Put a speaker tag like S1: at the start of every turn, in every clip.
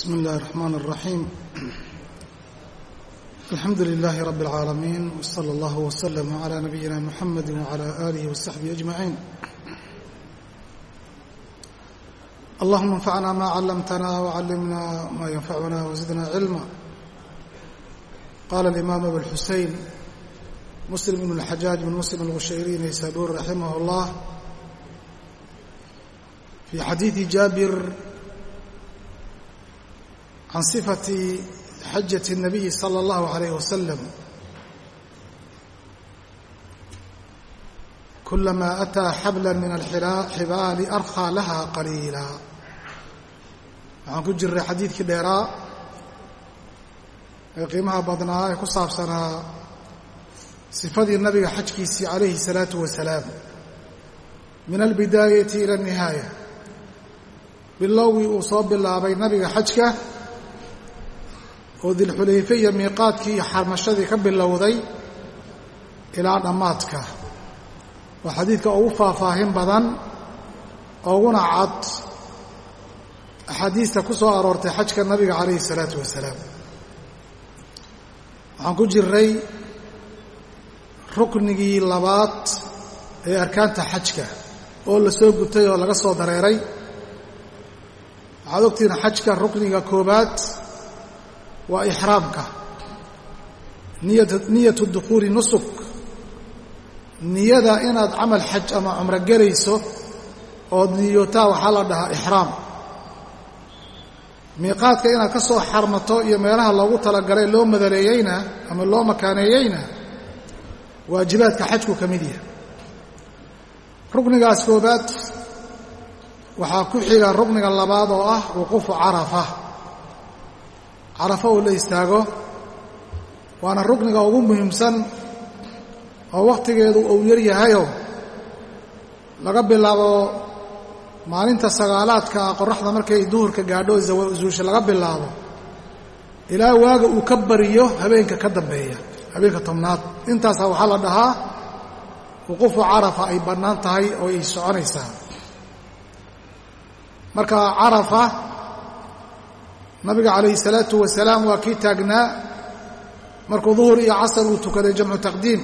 S1: بسم الله الرحمن الرحيم الحمد لله رب العالمين وصلى الله وسلم على نبينا محمد وعلى آله وصحبه أجمعين اللهم انفعنا ما علمتنا وعلمنا ما ينفعنا وزدنا علما قال الإمام أبو الحسين مسلم بن الحجاج بن مسلم الغشيري نيسابور رحمه الله في حديث جابر عن صفة حجة النبي صلى الله عليه وسلم كلما أتى حبلا من الحبال أرخى لها قليلا waxaan ku jiray xadiidkii dheeraa ee qiimaha badnaa ee ku saabsanaa sifadii nabiga xajkiisii calayhi الsalaatu wasalaam min albidaayati ila الnihaaya bilowgii uu soo bilaabay nabiga xajka oo dilxulayfe iyo miiqaadkii iyo xarmashadii ka bilowday ilaa dhammaadka. Waa xadiidka ugu faahfaahin badan uguna cad axaadiista ku soo aroortay xajka nabiga calayhi الsalaatu wasalaam waxaan ku jiray ruknigii labaad ee arkaanta xajka oo la soo gutay oo laga soo dareeray. Waxaad ogtihiin xajka rukniga koobaad waa ixraamka niyatu dukhuuli nusuk. Niyada inaad camal xaj ama cumro gelayso ood niyootaa waxaa la dhahaa ixraam miiqaadka inaad ka soo xarmato iyo meelaha loogu talagalay loo madaleeyeyna ama loo makaaneeyeyna waajibaadka xajku ka mid yahay. Ruknigaas koobaad waxaa ku xiga rukniga labaad oo ah wuquufu carafa carafa uu la istaago waana rukniga ugu muhiimsan oo wakhtigeedu uu yar yahayo laga bilaabo maalinta sagaalaadka ah qoraxda markay duhurka gaadho zawasuusha laga bilaabo. Ilaa waaga uu ka bariyo habeenka ka dambeeya habeenka tobnaad. Intaasaa waxaa la dhahaa wuquufu carafa ay bannaan tahay oo ay soconaysaa. Marka carafa nabiga calayhi salaatu wasalaam waa kii taagnaa. Markuu duhur iyo casar uu tukaday jamcu taqdiim.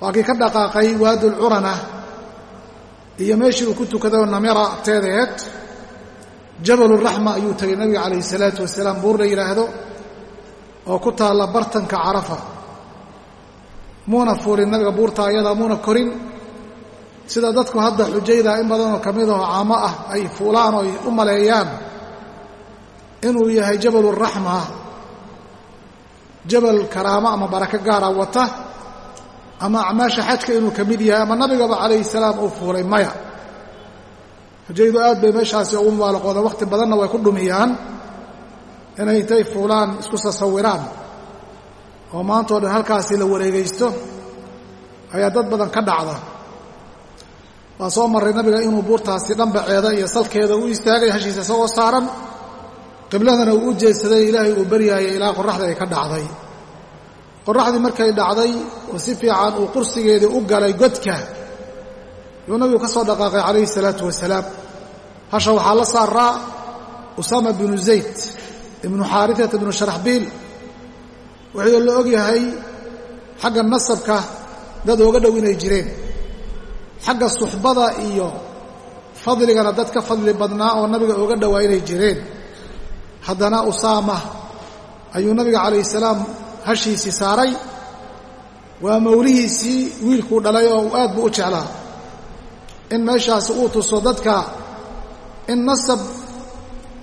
S1: Waa kii ka dhaqaaqay waadulcurana iyo meeshii uu ku tukaday oo namira agteedaeed jabaluraxma ayuu tegay nabiga calayhi salaatu wasalaam buur la yidhaahdo oo ku taalla bartanka carafa. Muuna fuulin nabiga buurta ayadaa muuna korin. Sida dadku hadda xujayda in badanoo ka mid aho caamo ah ay fuulaan oo ay u maleeyaan inuu yahay jabaluraxma jabal karaamo ama barako gaara wata ama acmaasha xajka inuu ka mid yahay ama nabigaba calayhi salaam uu fuulay maya. Xujaydu aad bay meeshaasi ugu mubaalaqoodeen wakhti badanna way ku dhumiyaan inay intay fuulaan isku tasawiraan oo maantao dhan halkaasi la wareegaysto ayaa dad badan ka dhacda. Waa soo marray nabiga inuu buurtaasi dhambaceeda iyo salkeeda u istaagay hashiisa isagoo saaran qibladana uu u jeedsaday ilaahay uu baryaayay ilaa qorraxdii ay ka dhacday. Qorraxdii markay dhacday oo si fiican uu qursigeedii u galay godka yuu nabigu ka soo dhaqaaqay calayhi salaatu wasalaam. Hasha waxaa la saaraa usaama binu zayd ibnu xaariata ibnu sharaxbiil wuxuu la og yahay xagga nasabka dad ooga dhow inay jireen. Xagga suxbada iyo fadligana dad ka fadli badnaa oo nabiga ooga dhowaa inay jireen haddana usaama ayuu nabiga calayhi salaam hashiisii saaray. Waa mawlihiisii wiilkuu dhalay oo aad buu u jeclaa. In meeshaasi uu tuso dadka in nasab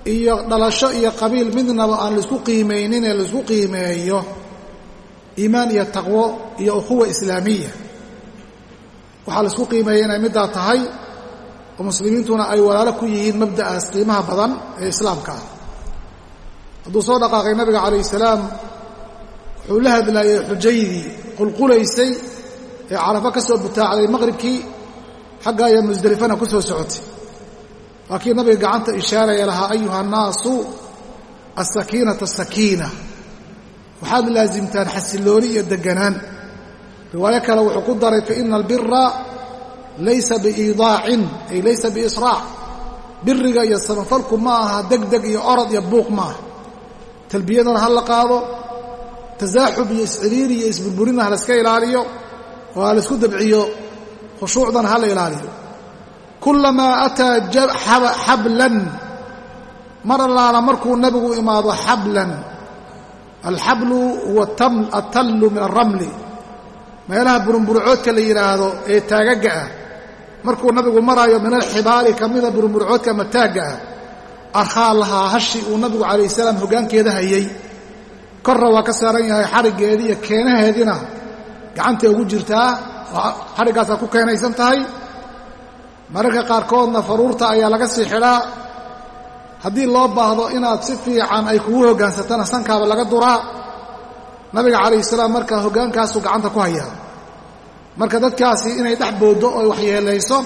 S1: iyo dhalasho iyo qabiil midnaba aan la isku qiimaynin ee la isku qiimeeyo. Iimaan iyo taqwo iyo ukhuwa islaamiya. Waxaa la isku qiimeeya inay middaa tahay oo muslimiintuna ay walaalo ku yihiin mabda'aas qiimaha badan ee islaamka ah hadduu soo dhaqaaqay nabiga calayh salaam wuxuu la hadlaayey xujaydii qulqulaysay ee carafo ka soo butaacday maqribkii xagga ayaa musdelifana ku soo socotay. Waa kii nabiga gacanta ishaaraya lahaa ayuha annaasu asakiinata asakiina waxaad laasimtaan xasillooni iyo deganaan. Riwaayo kale wuxuu ku daray faina albira laysa biiidaacin ay laysa biisraac. Biriga iyo samafalku ma aha degdeg iyo orod iyo buuq ma aha talbiyadana ha la qaado tasaaxub iyo isciriiri iyo isburburinna ha layska ilaaliyo oo ha laysku dabciyo khushuucdana ha la ilaaliyo. Kullamaa ataa xablan mar allaala markuu nabigu imaado xablan alxablu huwa atallu min alramli meelaha burumburcoodka la yidhaahdo ee taagagga ah markuu nabigu maraayo min alxibaali ka mida burumburcoodka ama taagga ah arkhaa lahaa hashi uu nabigu calayh salaam hoggaankeeda hayey korra waa ka saaran yahay xariggeedii iyo keenaheediina gacantay ugu jirtaa oo xadhiggaasaa ku keenaysan tahay. Mararka qaarkoodna faruurta ayaa laga sii xidhaa. Haddii loo baahdo inaad si fiican ay kugu hoggaansatana sankaaba laga duraa. Nabiga calayhi salaam markaa hoggaankaasuu gacanta ku hayaa. Marka dadkaasi inay dhex booddo oo waxyeelayso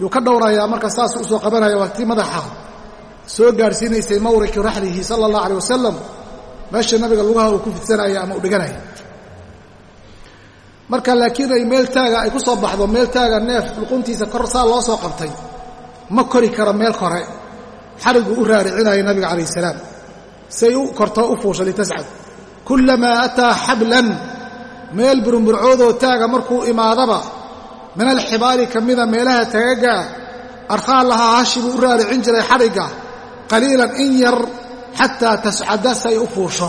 S1: yuu ka dhowrayaa marka saasuu u soo qabanaya waa tii madaxa soo gaadhsiinaysay mawriki raxlihi sala allah alay wasalam meesha nabiga lugaha uu ku fidsanaya ama u dhiganaya marka laakiin ay meel taaga ay ku soo baxdo meel taaga neef luquntiisa kor saa loo soo qabtay ma kori karo meel kore. Xariguu u raaricinaya nabiga calayh salaam. Say u korto u fuusha litascad kullamaa ataa xablan meel burumburcoodoo taaga markuu imaadaba min alxibaali ka mida meelaha tagagaa arkhaa lahaa hashi buu u raaricin jiray xadhigga qaliilan in yar xataa tascada say u fuusho.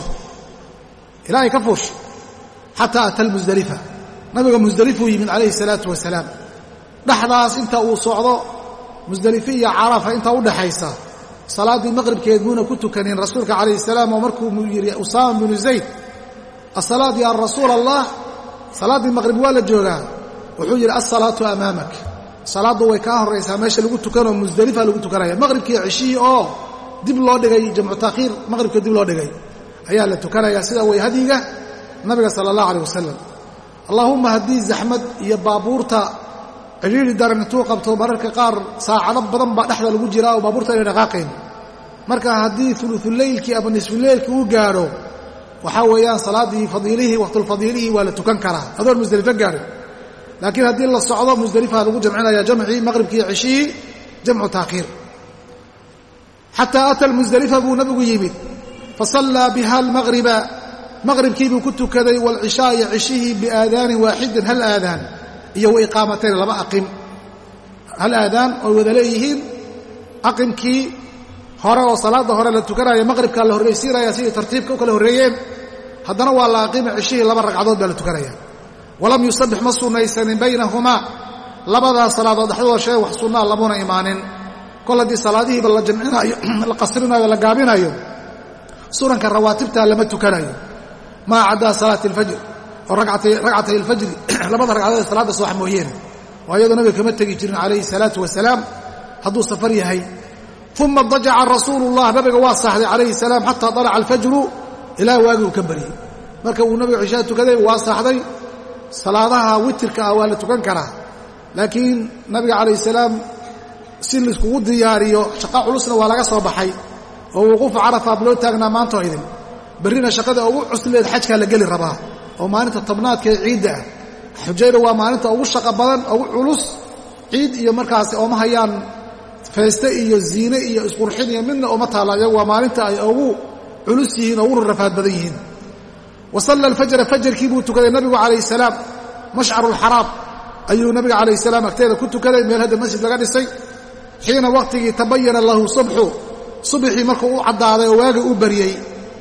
S1: Ilaa ay ka fuusho xataa ata almusdalifa nabiga musdelifuu yimid calayhi salaatu wasalaam. Dhexdaas inta uu socdo musdelife iyo carafa intaa u dhaxaysa salaaddii maqribkeed muuna ku tukanin rasuulka calayhi salaam oo markuu yidhi usaama binu zayd asalaad yaa rasuula allah salaaddii maqrib waa la joogaa. Wuxuu yidhi alsalaatu amaamak. Salaaddu way kaa horraysaa meesha lagu tukanoo musdelifa lagu tukanaya. Maqribkii ceshihii oo dib loo dhigay jamcu taakhiir maqribka dib loo dhigay. Ayaa la tukanayaa sida way hadyiga nabiga sala allah alayh wasalam allaahumma haddii zaxmad iyo baabuurta cidhiiri daran intuu qabto mararka qaar saacado badan baa dhexda lagu jiraa oo baabuurta inay dhaqaaqayn. Marka haddii uluuleylkii ama nisfuleylkii uu gaadho waxaa weeyaan salaaddii fadiilihii waqtulfadiilihii waa la tukan karaa. Adoon musdelifo gaadhin laakiin haddii la socdo musdelifa lagu jamcinaya jamcii maqribkii ceshihii jamcu taakhiir xataa ata almusdelifa buu nabigu yimid fasallaa biha almaqriba maqribkii buu ku tukaday waalcishaa iyo ceshihii biaadaanin waaxidin hal aadaan iyo wa iqaamatayn laba aqim. Hal aadaan oy wada leeyihiin aqimkii hore oo salaadda hore la tukanaya maqribkaa la horraysiinaya sidii tartiibka u kala horreeyeen haddana waa la aqima ceshihii laba ragcadood baa la tukanaya. Walam yusabbix ma sunnaysanin baynahumaa labadaas salaadood dhexdooda shay wax sunnaa lamuna imaanin kol haddii salaadihiiba la jamcinaayo la qasrinayo la gaabinayo sunanka rawaatibtaa lama tukanayo maa caddaa salaati alfajr oo ragcatay alfajri labada ragcadood ee salaadda subax mooyeene oo iyadoo nabiga kama tegi jirin calayhi salaatu wasalaam hadduu safar yahay. Uma dajaca rasuulullah nabiga waa saaxday calayhi salaam xataa dalaca alfajru ilaa waagii uu ka baryey marka uu nabiga cishaa tukaday waa saaxday salaadaha witirka ah waa la tukan karaa. Laakiin nabiga calayh salaam si laiskugu diyaariyo shaqa culusna waa laga soo baxay oo wuquufa carafaab loo taagnaa maantoo idin. Berrina shaqada ugu cusleed xajkaa la geli rabaa oo maalinta tobnaadka ee ciidda ah. Xujayra waa maalinta ugu shaqa badan ugu culus ciid iyo markaasi ooma hayaan feeste iyo ziine iyo isqurxin iyo midna ooma taalla iyagu waa maalinta ay ugu culus yihiin oo ugu rafaad badan yihiin. Wa salla alfajra fajarkii buu tukaday nabigu calayh salaam mashcaru alxaraam ayuu nabiga calayh salaam agteeda ku tukaday meel hadda masjid laga dhisay xiina waqtigii tabayana lahu subxu subxii markuu u caddaaday oo waagii u baryey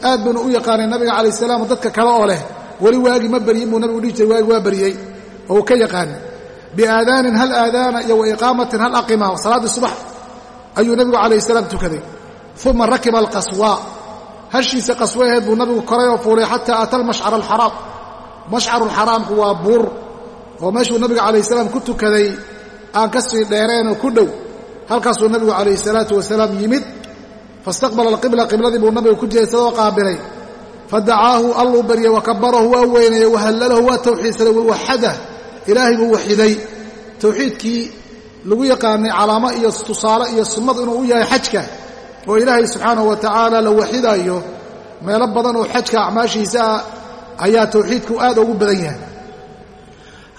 S1: aad buuna u yaqaanay nabiga calayh salaam dadka kale oo leh weli waagii ma baryin buu nabigu dhihi jiray waagi waa baryey oo uu ka yaqaanay biaadaanin hal aadaana iyo wa iqaamatin hal aqima salaaddii subax ayuu nabigu calayh salaam tukaday. Uma rakiba alqaswaa hashiisa qaswaheed buu nabigu koray oo fuulay xataa ata almashcar alxaraam mashcarualxaraamku waa buur oo meeshuu nabiga calayh salaam ku tukaday aan ka sii dheereen oo ku dhow halkaasuu nabigu calayhi salaatu wasalaam yimid faistaqbala alqibla qibladii buu nabigu ku jeedsadoo qaabilay. Fadacaahu alluu baryay wakabarahu waa weynayey wahallalahu waa tawxiidsaday wawaxadah ilaahay buu waxiday. Tawxiidkii lagu yaqaanay calaamo iyo tusaale iyo sunnad inuu u yahay xajka oo ilaahay subxaanahu wa tacaala la waxidaayo meelo badan oo xajka acmaashiisa ah ayaa tawxiidku aad ugu badan yahay.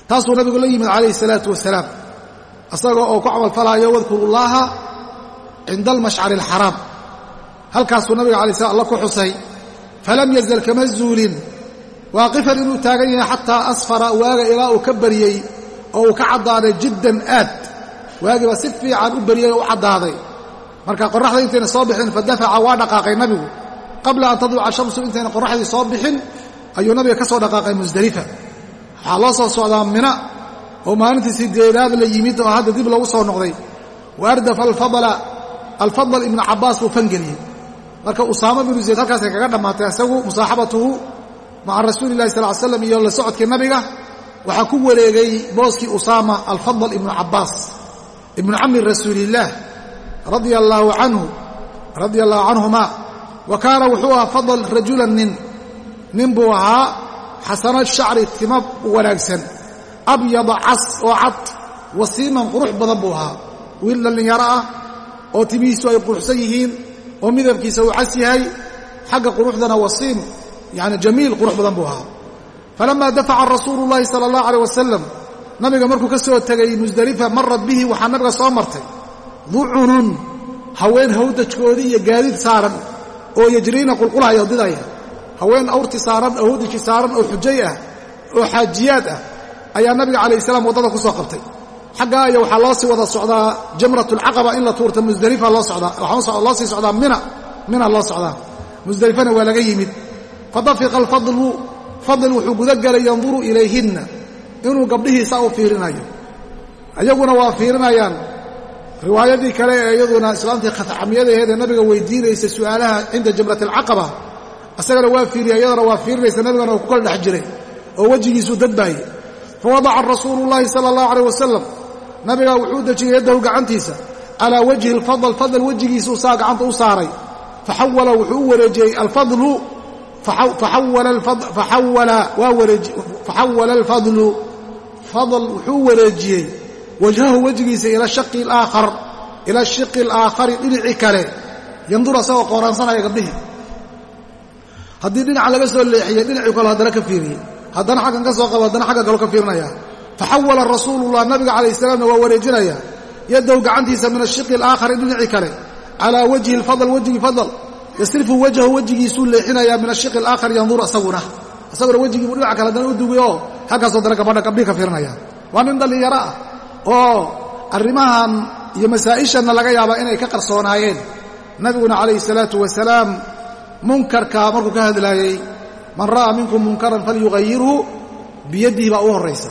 S1: Taasuu nabigu la yimid calayhi salaatu wasalaam isagoo oo ku camalfalaayo wadkurullaaha cinda almashcari alxaraam halkaasuu nabiga alay slam alla ku xusay falam yazal kama zuulin. Waaqifan inuu taagan yahay xataa asfara waaga ilaa uu ka baryey oo uu ka caddaaday jiddan aad. Waagiiba si fiican u baryey oo u caddaaday. Marka qorraxda intayna soo bixin fadafaca waa dhaqaaqay nabigu. Qabla an tadluca shamsu intayna qorraxdii soo bixin ayuu nabiga ka soo dhaqaaqay musdelifa waxaa loo soo socdaa mina oo maalintii sideedaad la yimid oo hadda dib loogu soo noqday wa ardafa alfadal ibnu cabbaas buu fangeliyey marka usaama binu zayd halkaasay kaga dhammaatay isagu musaaxabatuhu maca rasuuli lahi sal l slam iyo la socodkii nabiga waxaa ku wareegay booskii usaama alfadal ibnu cabbaas ibnu cammi rasuulillaah radia allaahu canhu radia allahu canhuma wa kaana wuxuu ahaa fadal rajulan nin nin buu ahaa xasana shacri tima wanaagsan abyada cas oo cad wasiiman qurux badan buu ahaa. Wiil dhallinyaro ah oo timihiisu ay quruxsan yihiin oo midabkiisa uu cas yahay xagga quruxdana wasiim yani jamiil qurux badan buu ahaa. Falamaa dafaca rasuulu llaahi sala allah aleyh wasalam nabiga markuu ka soo tegay musdelifa marad bihi waxaa nabiga soo martay ducunun haween hawdajkoodii iyo gaadiid saaran oo yajriina qulqulaya didaya. Haween awrti saaran oo hawdajki saaran oo xujay ah oo xaajiyaad ah ayaa nabiga calayh salaam waddada ku soo qabtay. Xaggaa aya waxaa loo sii wada socdaa jamratulcaqaba in la tuurta musdelifa loo socdaa waxaa loo sii socdaa mina mina loo socdaa. Musdelifana waa laga yimid. Fadafiqa alfadlu fadl wuxuu gudagelay yanduru ilayhinna inuu gabdhihiisa u fiirinayo. Iyaguna waa fiirinayaan. Riwaayadii kale ee iyaduna islaamtii khatcamiyadaheedee nabiga weydiinaysa su'aalaha cinda jamrat alcaqaba isagana waa fiiriya iyadana waa fiirinaysa nabigana uu ku kala dhex jiray oo wejigiisuu dadbaayey fawadaca rasuulu llaahi sala allahu aleyh wasalam nabigaa wuxuu dejiyey yaddahu gacantiisa calaa wajhi alfadl fadl wejigiisuu saa gacanta u saaray faxawala wuxuu u wareejiyey alfadlu faxawala alfadlu fadl wuxuu wareejiyey wajhahu wejigiisa ila shiqi alaakhari dhinacii kale yandur asagoo qooraansanaya gabdhihii haddii dhinaca laga soo leexiyey dhinacii kale haddana ka fiiriyey haddana xaggan ka soo qabo haddana xagga kaloo ka fiirinaya faxawala rasuulullah nabiga calayh salaamna waa wareejinaya. Yaddow gacantiisa min ashiqi alaakhari dhinacii kale. Calaa wajhi alfadl wejhigi fadl. Yasrifu wajhahu wejigiisuu leexinayaa min ashiqi alaakhar yandur isaguna isaguna wejigiibuu dhinaca kale haddana u dugiy oo halkaasoo dana gabadha gabdhii ka fiirinaya waa nin dhallinyaro ah oo arrimahan iyo masaa'ishanna laga yaabaa inay ka qarsoonaayeen. Nabiguna calayhi salaatu wasalaam munkarka markuu ka hadlaayey man ra'aa minkum munkaran falyughayirhu biyadihi baa u horraysa.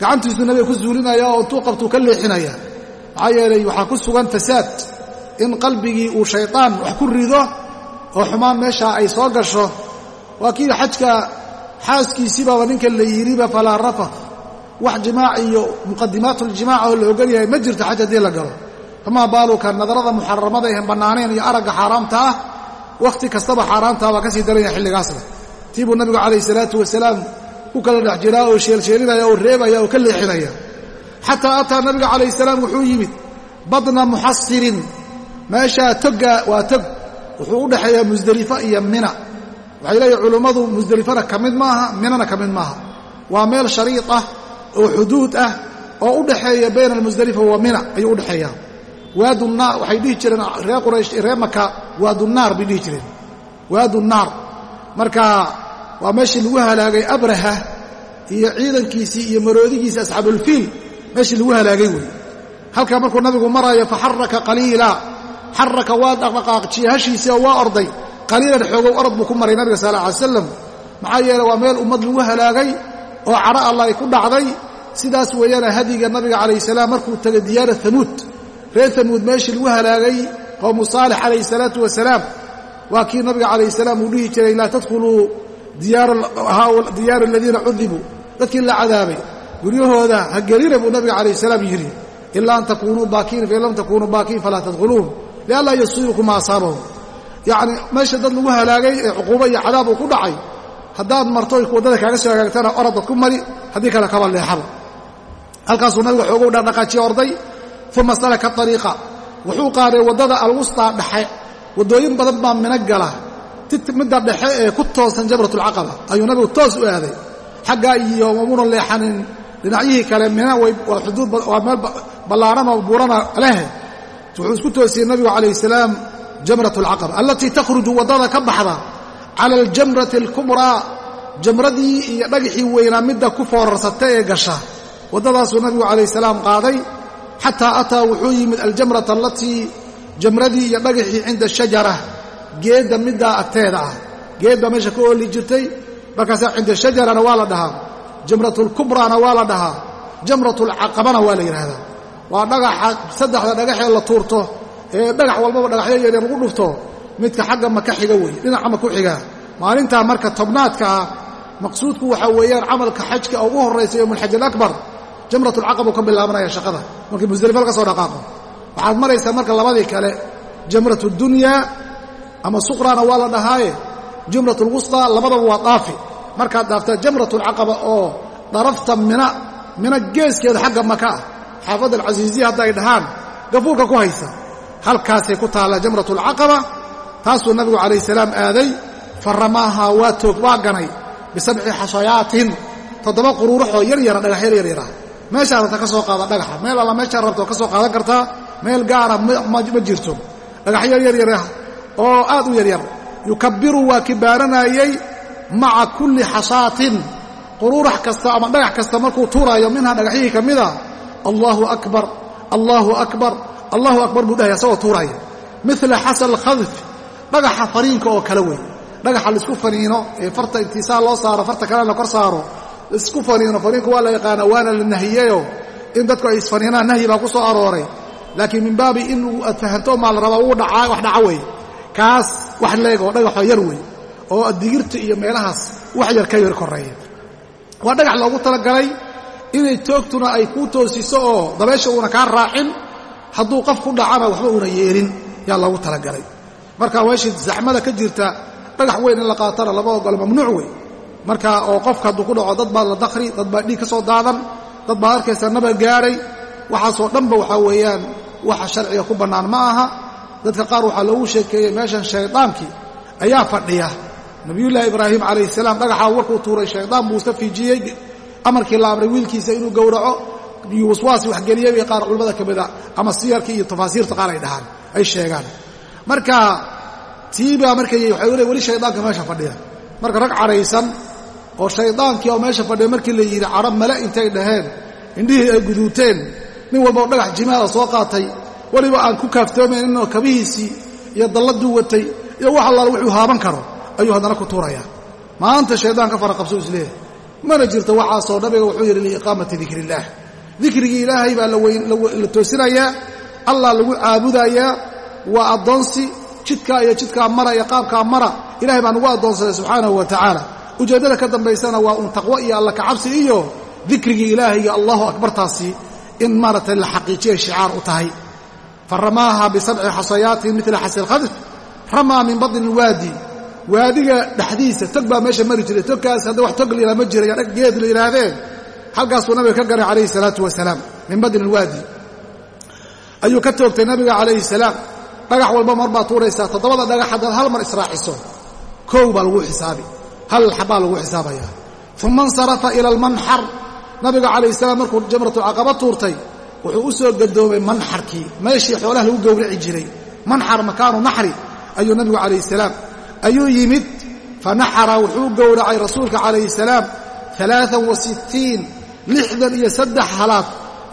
S1: Gacantiisuu nabiga ku zuulinaya oo intuu qabtuu ka leexinaya. Maxaa yeelay waxaa ku sugan fasaad. In qalbigii uu shaydaan wax ku rido oo xumaan meeshaa ay soo gasho waa kii xajka xaaskiisiibaaba ninka la yidhiba falaa rafath wax jimaac iyo muqadimaatuljimaac oo la ogol yahay ma jirto xaj haddii la galo. Famaa baaluka nadarada muxaramada ahen bannaanayn iyo aragga xaaraamta ah wakhti kastaba xaaraamtaa baa ka sii daran tii buu nabigu calayhi salaatu wasalaam ku kala dhex jiraa oo sheelsheelinaya oo reebaya oo ka leexinaya. Xataa ataa nabiga calayhi salaam wuxuu yimid badna muxasirin meeshaa toga waa tog. Wuxuu u dhexeeyaa musdelifa iyo mina. Waxay leeyihiin culummadu musdelifana ka mid maaha minana ka mid maaha. Waa meel shariid ah oo xuduud ah oo u dhaxeeya bayna almusdelifa wa mina ayuu u dhexeeyaa waadunaar waxay dhihi jireen reer quraysh reer maka waadunaar bay dhihi jireen. Waadunaar marka waa meeshii lagu halaagay abraha iyo ciidankiisii iyo maroodigiisii asxaabulfiil meeshii lagu halaagay wey halkaa markuu nabigu maraayo faxaraka qaliila. Xaraka waa dhaqdhaqaaqjiye hashiisii oo waa orday. Qaliilan xoogow orod buu ku maray nabiga sal alla alay slam maxaa yeele waa meel ummad lagu halaagay oo cadho allah ay ku dhacday. Sidaas weeyana hadiga nabiga calayh salaam markuu tegay diyaara hamuud reer hamuud meeshii lagu halaagay qowmu saalix calayhi salaatu wasalaam waa kii nabiga calayh salaam uu dhihi jiray laa tadkhuluu diyaara aladiina cudibuu dadkii la cadaabay. Guryahooda ha gelina buu nabiga calayh salaam yidhi ilaa an takuunuu baakiin fain lam takuunuu baakiin falaa tadkhuluun. Lianlaa yusiibukum ma asaabahum yacni meesha dad lagu halaagay ee cuquubo iyo cadaab uu ku dhacay haddaad marto waddada kaaga soo hagaagtana orodad ku mari haddii kale kaba leexaba. Halkaasuu nabiga xoogow dhaqdhaqaajiye orday uma salaka ariiqa wuxuu qaaday waddada alwustaa dhexe. Waddooyin badan baa mino gala midda dhexe ee ku toosan jamratulcaqaba ayuu nabigu toos u aaday. Xaggaa iyo mamuna leexanin dhinacyihii kale mina waa xuduud waa meel ballaaranoo buurana leh. Wuxuu isku toosiyey nabigu calayh salaam jamrat alcaqaba allatii takhruju waddada ka baxda cala aljamrati alkubraa jamradii iyo dhagaxii weynaa midda ku foorarsata ee gasha. Waddadaasuu nabigu calayh salaam qaaday. Xataa ataa wuxuu yimid aljamrata alatii jamradii iyo dhagaxii cinda shajara geedda middaa agteeda ah. Geed baa meesha ka ooli jirtay markaasaa cinda shajarana waa la dhahaa. Jamratulkubraana waa la dhahaa. Jamratulcaqabana waa la yidhaahdaa. Waa dhagaxa saddexda dhagaxee la tuurto. Ee dhagax walbaba dhagaxyo yaryar lagu dhufto. Midka xagga maka xiga wey dhinaca ma ku xiga. Maalintaa marka tobnaadka ah maqsuudku waxaa weeyaan camalka xajka ugu horraysa yowmulxaj alakbar jamratulcaqab uu ka bilaabanaya shaqada. Markii musdalifa laga soo dhaqaaqo. Waxaad maraysaa marka labadii kale jamratu dunyaa ama suqraana waa la dhahaaye. Jamratulwustaa labadaba waa daafi markaad dhaaftaa jamratulcaqaba oo darafta mina mina geeskeeda xagga maka. Ah xaafadda alcasiisiya hadda ay dhahaan gafuurka ku haysa. Halkaasay ku taallaa jamratulcaqaba taasuu nabigu calayh salaam aaday fa ramaahaa waa toog waa ganay bisabci xashayaatin. Toddoba quruuraxoo yar yara dhagaxyar yar yara. Meeshaa rabta ka soo qaada dhagaxa. Meel alla meeshaa rabta ka soo qaadan kartaa meel gaara ma jirto. Dhagaxyar yar yar oo aad u yaryar. Yukabbiru waa kibaaranayey maca kulli xashaatin quruurax kasta ama dhagax kasta markuu tuuraayo minhaa dhagaxyihii ka mida allaahu akbar allaahu akbar allahu akbar buu dhahaya asagoo tuuraya mila xasal khadf dhagaxa fariinka oo kale wey dhagaxa la isku faniino ee farta intiisaa loo saaro farta kalena la kor saaro isku faniino faniinku waa la yaqaana waana la nahiyeyo in dadku ay isfaniinaan nahyi baa ku soo arooray. Laakiin min baabi in aad fahanto maa la rabaa wuu dhacaa wax dhaca wey kaas wax leeg oo dhagaxoo yar wey oo digirta iyo meelahaas wax yar ka yar korreeya. Waa dhagax loogu talagalay inay toogtuna ay kuu toosiso oo dabeesha uuna kaa raacin hadduu qof ku dhacana waxba uuna yeelin yaa loogu talagalay. Marka meeshii zaxmada ka jirta dhagax weyn in la qaatana lama ogolo mamnuuc wey marka oo qofka hadduu ku dhaco dad baa la dakri dad baa dhiig ka soo daadan dad baad arkaysa nabar gaadhay waxaasoo dhanba waxaa weeyaan waxa sharciga ku bannaan ma aha dadka qaar waxaa loogu sheekeeyey meeshan shaydaankii ayaa fadhiya. Nabiyullaahi ibraahim calayhi salaam dhagaxaa warkuu tuuray shaydaan buu iska fiijiyey. Amarkii la amray wiilkiisa inuu gowraco waswaasi waxgeliyey bay qaar culimmada ka mida ama siyarka iyo tafaasiirta qaar ay dhahaan ay sheegaan. Marka tiibaa markay waxay weli shaydaanka meesha fadhiya. Marka rag cadhaysan oo shaydaankii oo meesha fadhiya markii la yidhi cadho male intay dhaheen indhihii ay guduuteen nin walbao dhagax jimaala soo qaatay weliba aan ku kaaftoomayninoo kabihiisii iyo dalladuu watay iyo wax allaala wuxuu haaban karo ayuu haddana ku tuurayaa. Maanta shaydaan ka fara qabso is leeyahay mana jirto waxaasoo nabiga wuxuu yidhi liiqaamati dikri illaah dikrigii ilaahay baa la toosinayaa allah lagu caabudayaa waa addoonsi jidkaa iyo jidkaa mara iyo qaabkaa mara. Ilahay baa nagu addoonsaday subxaanahu wa tacaala. Ujeeddada ka dambaysana waa un taqwo iyo alla kacabsi iyo dikrigii ilaahay iyo allahu akbartaasi in maaragtay la xaqiijiyay shicaar u tahay fa ramaaha bisabci xasayaatin mila xasil khadf ramaa min badni ilwaadi waadiga dhexdiisa tog baa meesha mari jiray togkaas hadda wax tog layidhaha ma jiray dhag geed la yidhaahdeen halkaasuu nabiga ka garay calayhi salaatu wasalaam min badni ilwaadi ayuu ka toogtay nabiga calayhi salaam. Dhagax walba mar baad tuuraysaa toddobada dhagax haddaad hal mar israaciso kow baa lagu xisaabi. Hal xabbaa lagu xisaabayaa. Uma insarafa ila almanxar nabiga calayhi salaam markuu jamratulcaqaba tuurtay wuxuu u soo gadoomay manxarkii. Meeshii xoolaha lagu gowraci jiray. Manxar makaanu naxri ayuu nabigu calayhi salaam ayuu yimid fanaxara wuxuu gowracay rasuulka calayhi salaam alaaan wa sittiin lixdan iyo saddex halaad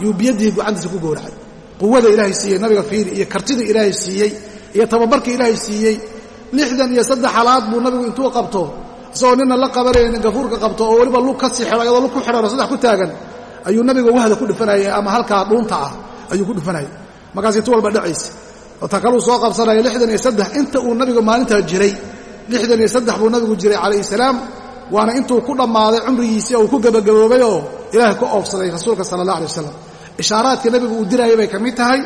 S1: yuu biyadihi gacantiisa ku gowracay. Quwada ilaahay siiyey nabiga fiiri iyo kartida ilaahay siiyey iyo tababarka ilaahay siiyey. Lixdan iyo saddex halaad buu nabigu intuu qabto isagoo nina la qabanaynin gafuurka qabto oo weliba lug ka sii xidho ayadoo lug ku xidhanoo saddex ku taagan ayuu nabiga wahda ku dhufanayay ama halkaa dhuunta ah ayuu ku dhufanayay markaasii tu walba dhacaysa oo ta soo qabsanaya lixdan iyo saddex. Inta uu nabigu maalintaa jiray lixdan iyo saddex buu nabigu jiray calayhi salaam waana intuu ku dhammaaday cumrigiisii uu ku gebagaboobay oo ilaahay ku oofsaday rasuulka sala allah alay wasalam ishaaraadka nebigu uu dirayay bay ka mid tahay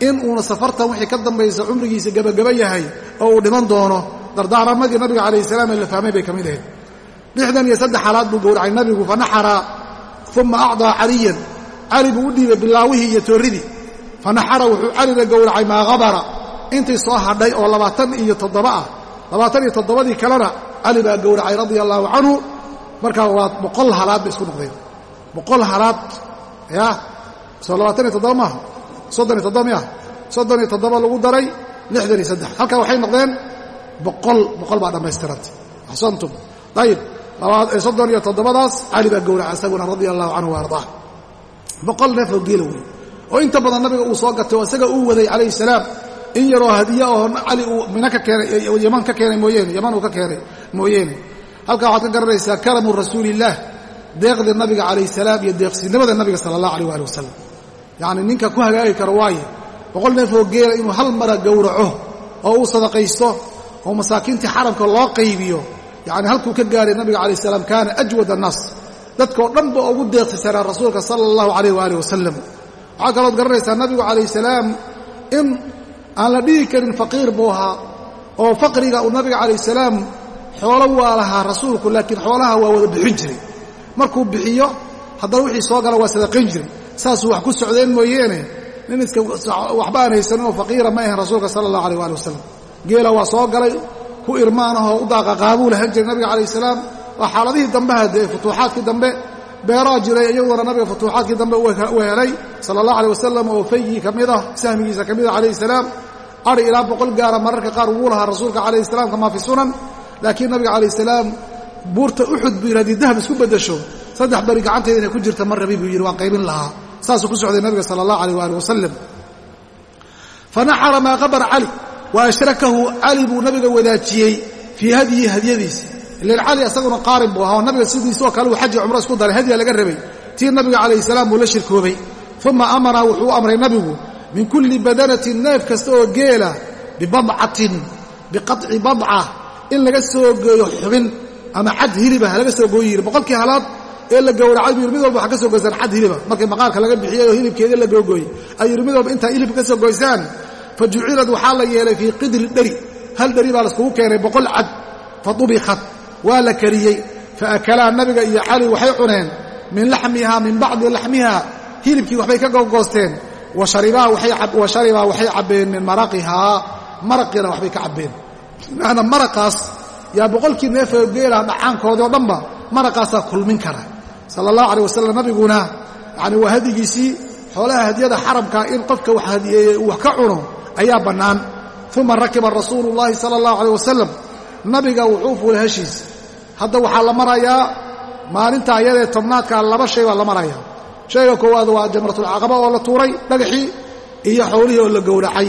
S1: in uuna safartan wixii ka dambaysa cumrigiisa gebagaba yahay oo uu dhiman doono dardaaramadii nabiga calayhi salaam ee la fahmay bay ka mid ahayd. Lixdan iyo saddex xalaad buu gowracay nabigu fanaxara uma acdaa caliyan. Cali buu u dhiibay bilaawihii iyo toorridii fanaxara wuxuu calina gowracay maa habara intii soo hadhay oo labaatan iyo toddoba ah labaatan iyo toddobadii kalena cali baa gowracay radia allaahu canhu. Markaa waa boqol halaad bay isku noqdeen. Boqol halaad ya? Soo labaatan iyo toddoba maaha? Soddon iyo toddoba miah soddon iyo toddoba lagu daray lixdan iyo saddex. Halkaa waxay noqdeen boqol boqol baa dhammaystirantay axsantum. Ayib soddon iyo toddobadaas cali baa gowraca isaguna radia allahu canhu ardaa. Boqol neef oo geela wey oo inta badan nabiga uu soo gatay oo isaga uu waday calayhi salaam in yaroo hadiye oo cali uu mina ka keenay yaman ka keenay mooyeene yaman uu ka keenay mooyeene. Halkaa waxaad ka garanaysaa karamu rasuulillaah deeqda nabiga calayh salaam iyo deeqsinimada nabiga sala allah alيh ali wasalam yacni ninka ku hagaagi karo waaye boqol neef oo geela inuu hal mara gowraco oo uu sadaqaysto oo masaakiintii xaramka loo qaybiyo yacni halkuu ka gaaray nabiga calayh salaam kaana ajwad annaas. Dadkao dhan ba ugu deeqsisanaa rasuulka sala allahu calayh waaalih wasalam waxaa kalood garanaysaa nabigu calayh salaam in aan la dhihi karin faqiir buu ahaa oo faqriga uu nabiga calayh salaam xoolo waa lahaa rasuulku laakiin xoolaha waa wada bixin jiray. Markuu bixiyo haddana wixii soo gala waa sadaqayn jiray. Saasuu wax ku socdeen mooyeene nin iska waxba aan haysaninoo faqiira ma ahan rasuulka sala allah alيh waali wasalam geela waa soo galay ku irmaanahoo u daaqaqaabuu lahan jiray nabiga calayh salaam. Waa xaaladihii dambe hadee futuuxaadkii dambe beeraa jiray iyaduna nabiga futuuxaadkii dambe u helay. Sala allah alيh wasalam oo faygii ka mid ah sahmigiisa ka mid ah calayhi salaam. Ari ilaa boqol gaara mararka qaar wuu lahaa rasuulka calayhi salaam kamaa fi sunan. Laakiin nabiga calayh salaam buurta uxud buu yidhi haddii dahab isku beddesho saddex beri gacantayda inay ku jirta ma rabi buu yidhi waan qaybin lahaa. Saasuu ku socday nabiga sala allah alayh waali wasalam fanaxara maa qabara cali wa ashrakahu cali buu nabiga wadaajiyey fii hadyihi hadyadiisi ilan cali isaguna qaarin buu ahaa oo nabiga sidiisoo kale uu xaji cumro isku daray hadya laga rabay tii nabiga calayh salaam buu la shirkoobay. Uma amara wuxuu amray nabigu min kulli badanatin neef kasta oo geela bibadcatin biqaطci badca in laga soo geeyo xubin ama cad hiliba laga soo gooyi yiri boqolkii halaad ee la gowracay buu yidhi mid walba waxa ka soo goysaan cad hiliba markii maqaarka laga bixiyey oo hilibkeedii la googooyey yidhi mid walba intaa hilib ka soo goysaan fa jucilad waxaa la yeelay fii qidri dheri hal dheri baa laiskugu keenay boqol cad fa dubikat waa la kariyey fa akalaa nabiga iyo cali waxay cuneen min laxmihaa min bacdi laxmiha hilibkii waxbay ka gogoosteen wa sharibaa waxay cabbeen min maraqihaa maraqiina waxbay ka cabbeen maana maraqaas yaa boqolkii neefoo geelaha dhacaankoodii oo dhanba maraqaasaa kulmin kara sala allahu alay wasalam nabiguna yani waa hadigiisii xoolaha hadyada xaramka in qofka wax hadiyeeye uu wax ka cuno ayaa bannaan. Uma rakiba rasuulu llahi sala allahu aleyh wasalam nabiga wuxuu fuulay heshiis hadda waxaa la marayaa maalinta ayadee tobnaadkaa laba shay baa la marayaa shayga koowaad waa jamratulcaqaba oo la tuuray dhagaxii iyo xoolihii oo la gowracay.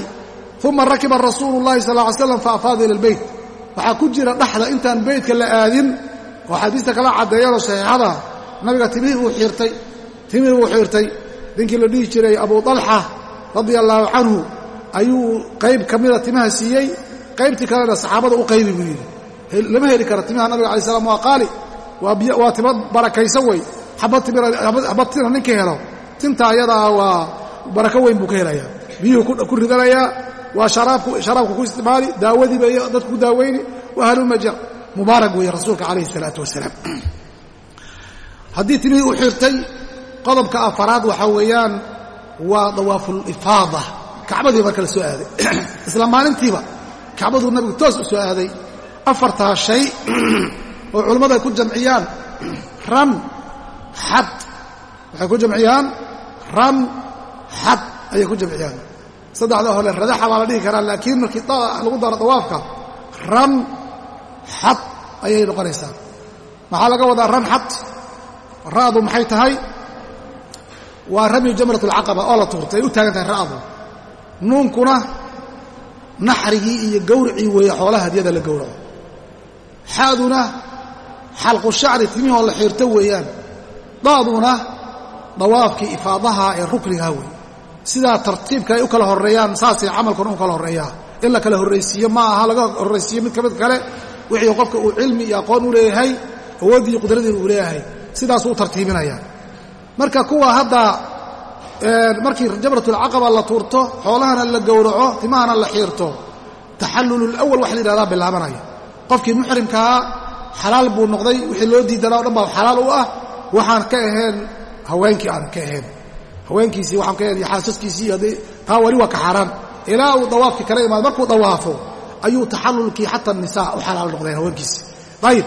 S1: Uma rakiba rasuulu llahi sal ly slam faafaada ila albeyt waxaa ku jira dhaxda intaan beytka la aadin oo xadiista kala caddeeyanoo saxiixada nabiga timihii buu xiirtay ninkii la dhihi jiray abu dalxa radia allaahu canhu ayuu qayb ka mida timaha siiyey. Qaybtii kalena saxaabada u qaybi buu yidhi. Lama heli karo timaha nabiga alai slam waa qaali. Waa timo barakaysan wey. Xabad tina ninka helo. Tinta ayadaa waa barako weyn buu ka helayaa. Biyuhu ku ridanayaa waa sharaabku ku isticmaali daawadiiba dadku ku daaweyni waa halumaja mubaarak weeye rasuulka calayhi isalaatu wasalaam. Haddii timihii u xirtay qodobka afaraad waxaa weeyaan waa dawaafulifaada kacbadii marka la soo aaday. Isla maalintiiba kacbaduu nabigu toos u soo aaday afartaa shay oo culimmadu ay ku jamciyaan ran xad waxay ku jamciyaan ran xad ayay ku jamciyaan. Saddexda hole radaxa baa la dhihi karaa laakiin markii lagu daro dawaafka ran xad ayay noqonaysaa. Maxaa laga wadaa ran xad ra'du maxay tahay? Waa ramyu jamrat alcaqaba oo la tuurtay ay u taagan tahay ra'du nuunkuna naxrigii iyo gawricii weeye xoolaha hadyada la gowraco xaaduna xalqu shacri timihoo la xiirto weeyaan. Daaduna dawaafkii ifaadaha ee ruknigaa weeye. Sidaa tartiibka ay u kala horreeyaan saasay camalkuna u kala horreeyaa. In la kala horraysiiyo ma aha laga horraysiiyo mid ka mid kale wixii qofka uu cilmi iyo aqoon u leeyahay awooddii iyo uu leeyahay. Sidaasuu u tartiibinaya marka kuwa hadda markii jamratulcaqaba la tuurto xoolahana la gowraco timahana la xiirto. Taxallululawal wax la yidhahdaa bilaabanaya. Qofkii muxrimkaa xalaal buu noqday wixii loo diidanaa o dhan baa xalaal u ah. Waxaan ka ahayn haweenkii aan ka ahayn. Haweenkiisii waxaan ka ahayn iyo xaasaskiisii haddii taa wali waa ka xaaraan. Ilaa uu dawaafkii kala imaado markuu dawaafo ayuu taxallulkii xata nisaa u xalaal noqdeen haweenkiisii. Ayib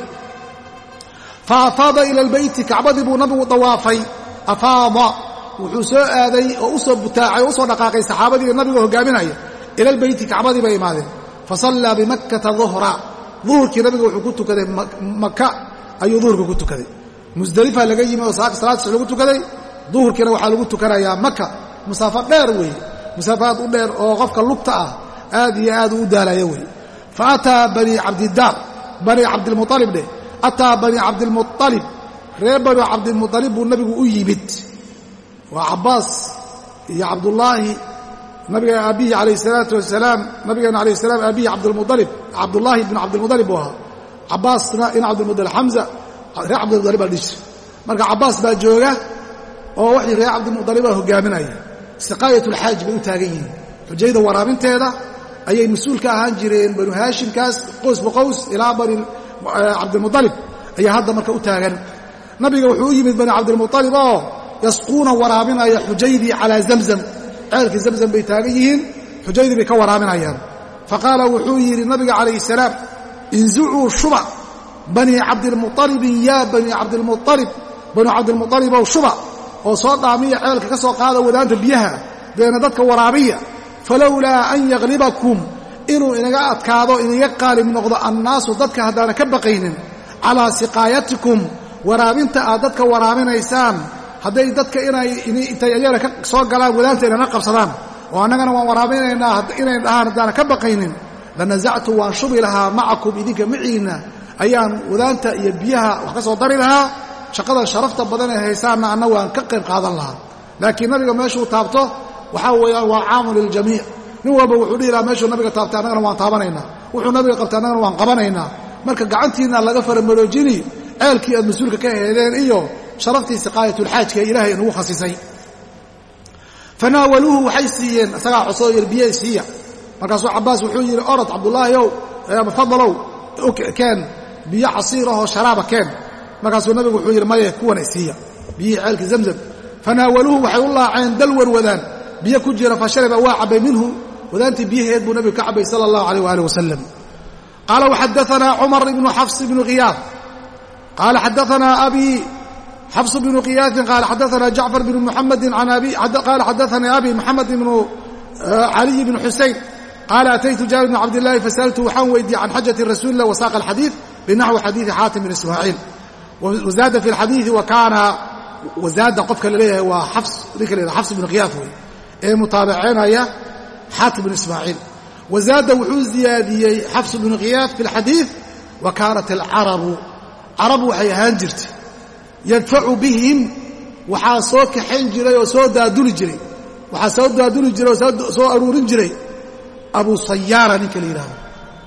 S1: fa afaada ila albeyti kacbadii buu nabigu dawaafay. Afaada wuxuu soo aaday oo u soo butaacay oo u soo dhaqaaqay saxaabadii nabiga hogaaminaya ila albeyti kacbadii bay imaadeen. Fasallaa bimakkata duhra duhurkii nabiga wuxuu ku tukaday maka ayuu duhurka ku tukaday. Musdalifa laga yimi oo salaadis lagu tukaday. Duhurkiina waxaa lagu tukanayaa maka musaafo dheer weeye musaafo aad u dheer oo qofka lugta ah aad iyo aad u daalaya weeye fa ataa banii cabdidaar banii cabdilmualib dheh. Ataa banii cabdilmualib reer bani cabdilmualib buu nabigu u yimid waa cabbaas iyo cabdullaahi nabiga aabbihi calayh salaatu wasalaam nabigeena alayh salaam aabbihi cabdilmualib cabdullaahi bnu cabdilmualib buu ahaa. Cabbaasna in cabdilmualib xamza reer cabdilmualib baa dhishi. Marka cabbaas baa jooga oo waxii reer cabdilmualib baa hogaaminaya. Siqaayat ulxaaj bay u taagan yihiin. Xujayda waraabinteeda ayay mas'uul ka ahaan jireen banu haashimkaas qows baqows ilaa bani cabdilmualib ayaa hadda marka u taagan. Nabiga wuxuu u yimid bani cabdilmualib oo yasquuna waraabinaya xujaydii calaa zamzam. Ceelkii zamzam bay taagan yihiin xujaydii bay ka waraabinayaan. Faqaala wuxuu yidhi nabiga calayhi salaam inzucuu shuba banii cabdilmualibin yaa banii cabdilmualib banu cabdilmualibow shuba oo soo dhaamiya ceelka ka soo qaada wadaanta biyaha beena dadka waraabiya falowlaa an yaglibakum inuu inaga adkaado inaga qaalib noqdo annaasu dadka haddaana ka baqaynin calaa siqaayatikum waraabinta aad dadka waraabinaysaan hadday dadka inay intay ka soo galaan wadaanta inana qabsadaan. Oo annagana waan waraabinaynaa inay dhahaan haddaana ka baqaynin. Lanasactu waan shubi lahaa macakum idinka maciinna ayaan wadaanta iyo biyaha wax ka soo dari lahaa. Shaqadan sharafta badan ee haysaanna anna waan ka qayb qaadan lahaa. Laakiin nabiga meeshuu taabto waxaa weeyaan waa caamun liljamiic nin walba wuxuu dhihi lahaa meeshuu nabiga taabtay annagana waan taabanaynaa. Wuxuu nabiga qabtay annagana waan qabanaynaa. Marka gacantiinna laga faramaroojini ceelkii aad mas'uulka ka heedeen iyo sharaftii siqaayatulxaajka ee ilahay inugu khasisay. Fanaawaluuhu waxay siiyeen isagaa cosoo yar biye siiya. Markaasuu cabbaas wuxuu yidhi orod cabdullaahi ow fadalow keen biyo casiirahoo sharaaba keen. Markaasuu nabigu wuxuu yidhi maye kuwana siiya. Biyihii ceelkii zamzam. Fanaawaluuhu waxay u laaceen dalwan wadaan biyo ku jira fa shariba waa cabbay minhu. Wadaantii biyaheed buu nabigu ka cabbay sala allahu alayh waalih wasalam qaala waxadaanaa cumar ibnu xafs ibnu khiyaad qaala xadaanaa abi xafs bnu qiyaasin qaala xadaana jacfar bn muxamedi qaala xadaanii abi moxamed ibnu caliy bn xusayn qaala ataytu jaabir bn cabdillahi fasaltu waxaan weydiiyey can xajati rasuuli lah wasaaqa alxadiid binaxwi xadiidi xaatim bn ismaaciil wazaada fi lxadiidi wa kaana wazaada qofka la leeyahay waa ninka la yhahda xafs bnu qiyaas wey ee mutaabacinaya xaatim bn ismaaciil wazaada wuxuu ziyaadiyey xafs bnu qiyaas fi lxadiid wa kaanat alcarabu carab waxay ahaan jirtay yadfacu bihim waxaa soo kaxayn jiray oo soo daaduli jiray. Waxaa soo daaduli jiray oo soo aruurin jiray. Abu sayaara ninka la yidhahdo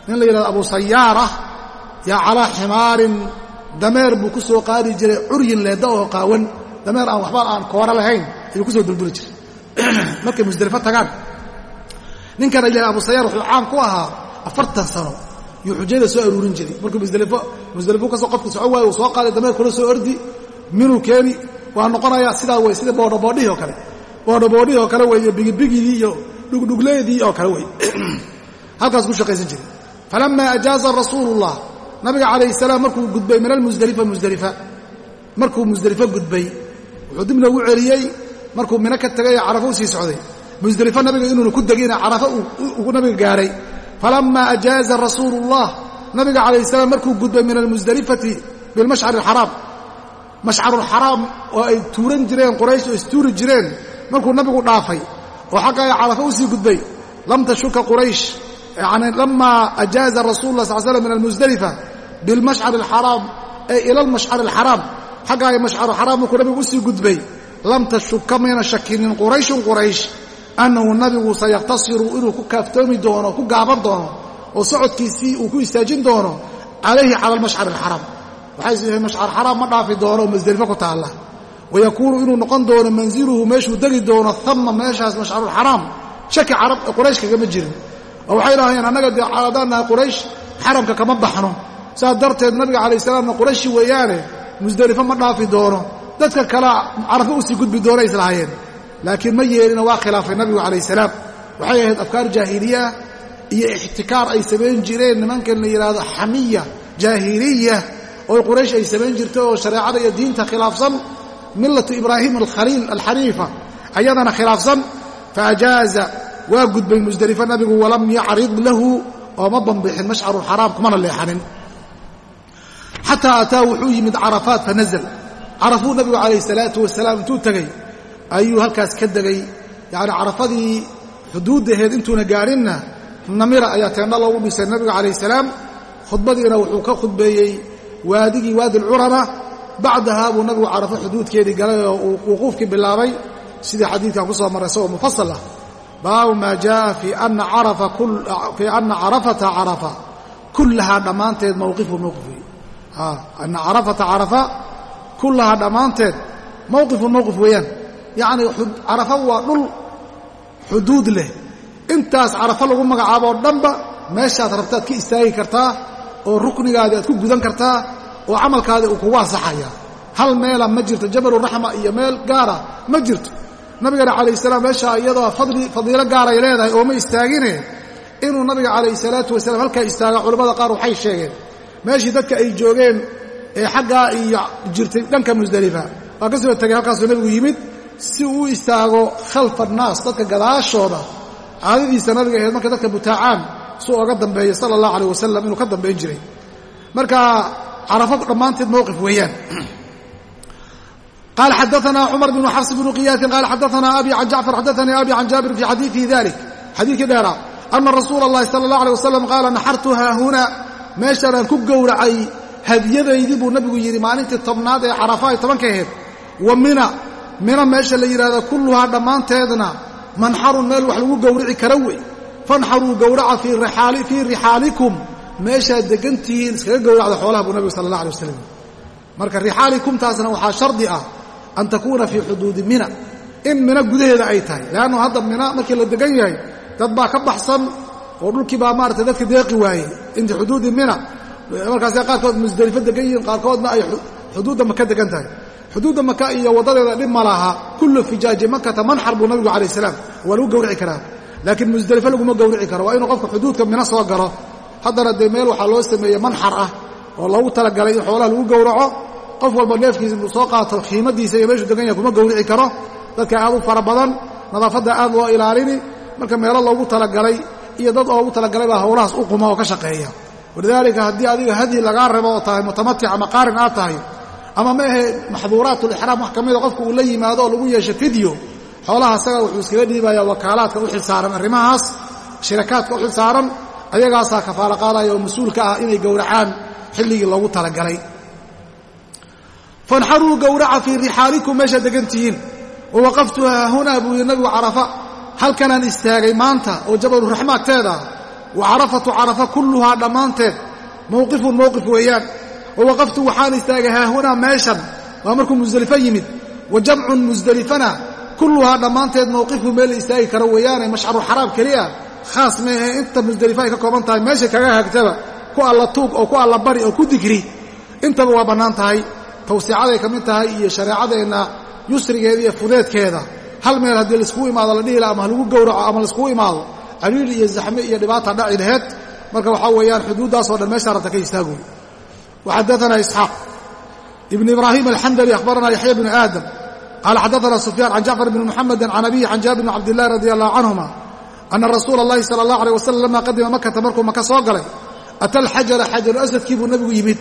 S1: nin la yidhahdo abu sayaara yaa calaa ximaarin dameer buu ku soo qaadi jiray curyin leedda oo qaawan. Dameer aan waxba aan koora lahayn ayuu ku soo dulbuli jiray. Markay musdelifo tagaan ninkan la yidhahdo sayaar wuxuu caan ku ahaa afartan sano. Yuu xujayda soo aruurin jiray. Markuu musdelifo musdelifo ka soo qofku soco waayo uu soo qaaday dameer kula soo ordi minuu keeni waa noqonayaa sidaa wey sida boodhoboodhihii oo kale. Boodhoboodhihii oo kale wey iyo bigibigidii iyo dhugdhugleedii oo kale wey halkaas ku shaqaysan jiray. Falammaa ajaaza rasuulullah nabiga calayhi salaam markuu gudbay min almusdelifa musdelifa markuu musdelifo gudbay wuxuu dib noogu celiyey markuu mino ka tegay carafo u socday. Musdelifo nabiga inuuna ku degina carafo uu nabiga gaahay falammaa ajaaza rasuulullah nabiga calayhi salaam markuu gudbay min almusdelifati bilmashcari alxaraam mashcarulxaraam oo ay tuuran jireen quraysh oo istuuri jireen markuu nabigu dhaafay oo xaggaa carafa u sii gudbay lam tashuka quraysh yani lamaa ajaaza rasul lah sal slam min almusdelifa bilmashcar alxaraam ay ila almashcar alxaraam xaggaa mashcaruxaraam markuu nabigu u sii gudbay lam tashuka mayna shakinin qurayshun quraysh annahu nabigu sayaqtasiru inuu ku kaaftoomi doono ku gaaban doono oo socodkiisii uu ku istaajin doono calayhi cala almashcar alxaraam waxay isyihiin mashcar xaraam ma dhaafi doono oo musdelifo ku taalla. Wayakuunu inuu noqon doono manziluhu meeshuu degi doono ama meeshaas mashcarulxaraam shaki carab quraysh kagama jirin. Oo waxay dhahayeen annaga dee haddaan quraysh xaramka kama baxno. Saas darteed nabiga calayh salaamna qurayshi weeyaane musdelifo ma dhaafi doono. Dadka kale carafo u sii gudbi doona islahaayeen laakiin ma yeelina waa khilaafay nabigu calayh salaam. Waxay ahayd afkaar jaahiliya iyo ixtikaar ay samayn jireen. Nimankan la yidhaahdo xamiya jaahiliya oo quraysh ay samayn jirtay oo shareecada iyo diinta khilaafsan millatu ibraahim alkhaliil alxaniifa ayadana khilaafsan. Faajaaza waa gudbay musdelifa nabigu walam yacrid lahu ooma bambixin mashcaru xaraam kumana leexanin. Xataa ataa wuxuu yimid carafaat fanazl carafuu nabigu calayh salaatu wasalaam intuu tegey ayuu halkaas ka degay. Yacni carafadii xuduuddaheed intuuna gaadhinna namira ayaa teendha loogu dhisay nabiga calayh salaam. Khudbadiina wuxuu ka khudbeeyey waadigii waadi alcurana bacdahaa buu nabigu carafo xuduudkeedii galay oo uu wuquufkii bilaabay. Sidii xadiidkan ku soo marray isagoo mufasal ah. Baabu maa jaءa fii ana carafata carafa. Kullahaa dhammaanteed mawqifu mowqif wey ana carafata carafa kullahaa dhammaanteed mowqifun mowqif weeyaan. Yacni carafa waa dhul xuduud leh. Intaas carafo lagu magacaabo oo dhanba meeshaad rabtaad ka istaagi kartaa oo ruknigaadii aad ku gudan kartaa oo camalkaadii uu kugu ansaxaya hal meela ma jirto jabaluraxma iyo meel gaara ma jirto. Nabigeena calayh salaam meeshaa iyadoo fadiilo gaaray leedahay ooma istaagine inuu nabiga calayh salaatu wasalaam halkaa istaaga culimmada qaar waxay sheegeen meeshii dadka ay joogeen ee xaggaa iyo jirtay dhanka musdelifa waa ka soo tegay halkaasuu nebigu yimid si uu u istaago khalfa annaas dadka gadaashooda. Caadadiisa nabiga ahayd marka dadka butaacaan suu oga dambeeya sala allah alayh wasalam inuu ka dambayn jiray. Marka carafadu dhammaanteed mowqif weeyaan. Qal xadaana cumar bnu xafs bnu qiyaasin qaal xadaana abi can jacfar xadaanii abi can jaabir fii xadiiihi dalik xadiidkii dheera. Ana rasuula allahi sala allah alay wasalam qaala naxartu haahuna meeshaanaan ku gowracay hadiyadaydii buu nabigu yidhi maalintii tobnaad ee carafa ay tobanka ahayd. Wa mina mina meesha la yidhahda kulluhaa dhammaanteedna manxarun meel wax lagu gowrici kara wey fanxaruu gowraca fii rixaalikum meeshaad degantihiin iskaga gowracda xoolaha buu nabigu sala اllah alay wasalam marka rixaalikumtaasna waxaa shardi ah an takuuna fii xuduudi mina in mina gudaheeda ay tahay. Leannu hadda mina markii la degan yahay dad baa ka baxsan oo dhulkii baa maarata dadka deeqi waayey. Inta xuduudi mina markaase qaarkood musdelifo degan yihiin qaarkoodna ay xuduudda maka degan tahay. Xuduudda maka iyo waddadeeda dhib ma laha kullu fijaaji makata manxar buu nabigu calayh salaam waa lagu gowrici karaa. Laakiin musdelifo laguma gowrici karo waa inuu qofka xuduudka mina soo galo haddana dee meel waxaa loo sameeyey manxar ah oo loogu talagalay in xoolaha lagu gowraco. Qof walba neefkiisa inuu soo qaato qiimadiisa iyo meeshuu degan yahay kuma gowrici karo. Dadka aad u fara badan nadaafadda aad loo ilaalini marka meelo loogu talagalay iyo dad loogu talagalay baa howlahaas u quma oo ka shaqeeya. Walidaalika haddii adiga hadyi lagaa rabo oo tahay mutamatic ama qaarin aad tahay ama ma ahe maxduuraatulixraam wax ka mida qofka uu la yimaado oo lagu yeesho fidyo xoolaha asaga wuxuu iskaga dhiibayaa wakaalaadka u xilsaaran arrimahaas shirakaadka u xilsaaran ayagaasaa kafaalo qaadaya oo mas'uulka ah inay gowracaan xilligii loogu talagalay. Fanxaruu gowraca fii rixaalikum meeshaad degantihiin. Wa waqaftu haahunaa buu yidhi nabigu carafa. Halkanaan istaagay maanta oo jabaluraxma agteeda wa carafatu carafa kulluhaa dhammaanteed. Mowqifun mowqif weeyaan. Wa waqaftu waxaan istaagay haahunaa meeshan. Waa markuu musdelifo yimid. Wa jamcun musdelifana kulluhaa dhammaanteed mowqifun meel la istaagi karo weeyaane mashcaru xaraam keliya khaas meehe inta musdelifo ay ka kooban tahay meesha kaga hagtaba ku alla tuug oo ku alla bari oo ku digri intaba waa bannaan tahay tawsiicaday ka mid tahay iyo shareecadeenna yusrigeeda iyo fudeedkeeda hal meel haddii laiskugu imaado la dhihi laha ama halagu gowraco ama laiskugu imaado caliil iyo zaxme iyo dhibaata dhaci laheed marka waxaa weeyaan xuduuddaasoo dhan meeshaa rabta ka istaagoy waxadaana isxaaq ibn ibraahim alxandali akhbarana yaxya bnu aadam qaala xadaana sufyaan can jacfar bni muxamedin can abihi can jaabir bn cabdillahi radi allahu canhuma ana rasuula allahi sala allah alيh wasalam lama qadima makata markuu maka soo galay ata alxajara xajaru asadkii buu nabigu yimid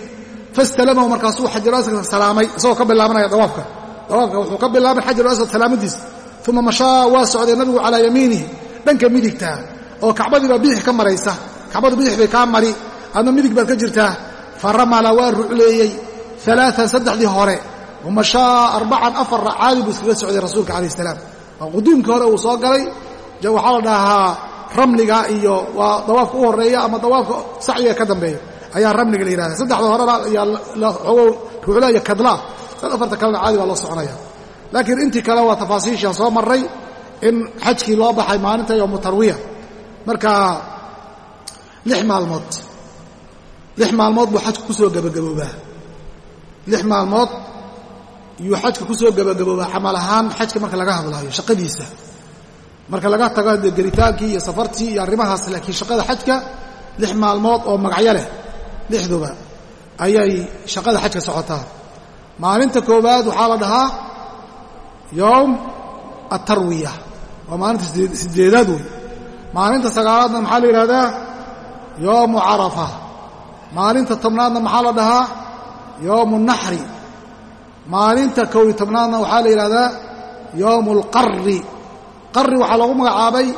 S1: fastalamahu markaasuu xajaru asadka salaamay isagoo ka bilaabanaya dawaafka dawaafka wuxuu ka bilaabay xajaru asad salaamadiisa uma mashaa waa socday nabigu calaa yamiinihi dhanka midigtaa oo kacbadii baa bidix ka maraysa kacbadu bidix bay kaa mari adna midig baad ka jirtaa fa ramala waa rucleeyey alaaan saddexdii hore wamashaa arbacan afar caadi buu iskaga socday rasuulka calayh salaam waa quduumkii hore uu soo galay waxaa la dhahaa ramliga iyo waa dawaafka u horreeya ama dawaafka sacyiga ka dambeeya. Ayaa ramliga la yihahda saddexda horena ayaa ogow ruucla iyo kadlaa sad afarta kalena caadi baa loo soconaya. Laakiin intii kale waa tafaasiishaan soo marray in xajkii loo baxay maalinta yowmu tarwiya. Marka lix maalmood. Lix maalmood buu xajku ku soo lix maalmood yuu xajka ku soo gebagaboobaa. Camal ahaan xajka marka laga hadlaayo shaqadiisa marka laga tago dee geritaankii iyo safartii iyo arrimahaas laakiin shaqada xajka lix maalmood oo magacyo leh lixduba ayay shaqada xajka socotaa. Maalinta koowaad waxaa la dhahaa yowm atarwiya waa maalinta sideedaad wey maalinta sagaalaadna maxaa la yidhahdaa yowmu carafa. Maalinta tobnaadna maxaa la dhahaa? Yowmu naxri. Maalinta kow iyo tobnaadna waxaa la yidhahdaa yowmu alqarri qarri waxaa loogu magacaabay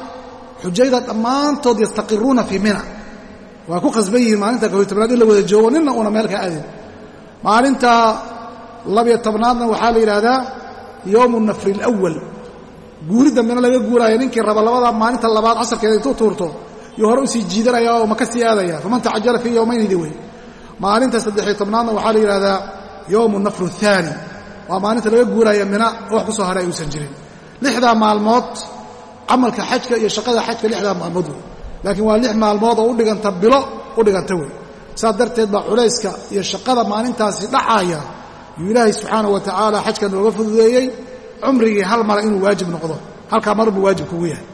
S1: xujayda dhammaantood yastaqiruuna fii mina. Waa ku qasban yihiin maalinta kow iyo tobnaad in la wada joogo ninna uuna meel ka aadin. Maalinta labiyo tobnaadna waxaa la yidhaahdaa yowmu nafri alawal guuri dambena laga guuraayo ninkii raba labada maalinta labaad casarkeeda intuu tuurto iyo hore u sii jiidanaya oo maka sii aadaya. Faman tacajala fii yowmaynidi wey maalinta saddexiyo tobnaadna waxaa la yidhahdaa yowmu nafru aani waa maalinta laga guuraya mina wax ku soo haray uusan jirin lixdaa maalmood camalka xajka iyo shaqada xajka lixdaa maalmood wey laakiin waa lix maalmood oo u dhiganta bilo u dhiganta wey saas darteed baa culayska iyo shaqada maalintaasi dhacaaya yuu ilaahay subxaana wa tacaala xajka nooga fududeeyey cumrigii hal mara inuu waajib noqdo. Halkaa mar buu waajib kugu yahay.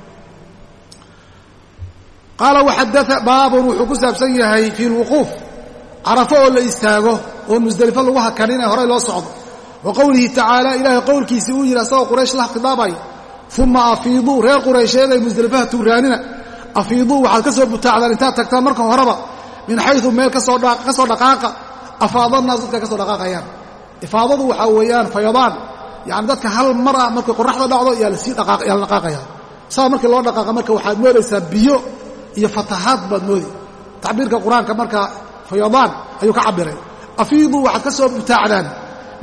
S1: Qaala waxadaa baabun wuxuu ku saabsan yahay fii lwuquuf carafo oo la istaago oo musdelifo lagu hakanin ee horey loo socdo wa qowlihi tacaala ilaahay qowlkiisii uu yidhi asagoo quraysh la khidaabaya uma afiiduu reer quraysheeday musdelifaha tuuraanina afiiduu waxaad ka soo butaacdaan intaad tagtaan marka horeba min xayu meel ka soo dhaqaaqa afaadanaas dadka ka soo dhaqaaqayaan ifaadadu waxaa weeyaan fayadaan yani dadka hal mar ah markay qoraxda dhacdo yaa la dhaqaaqaya saa markii loo dhaqaaqa marka waxaad moodaysaa biyo iyo fatahaad baad moodi tacbiirka qur'aanka marka fayadaan ayuu ka cabiray afiiduu waxaad ka soo butaacdaan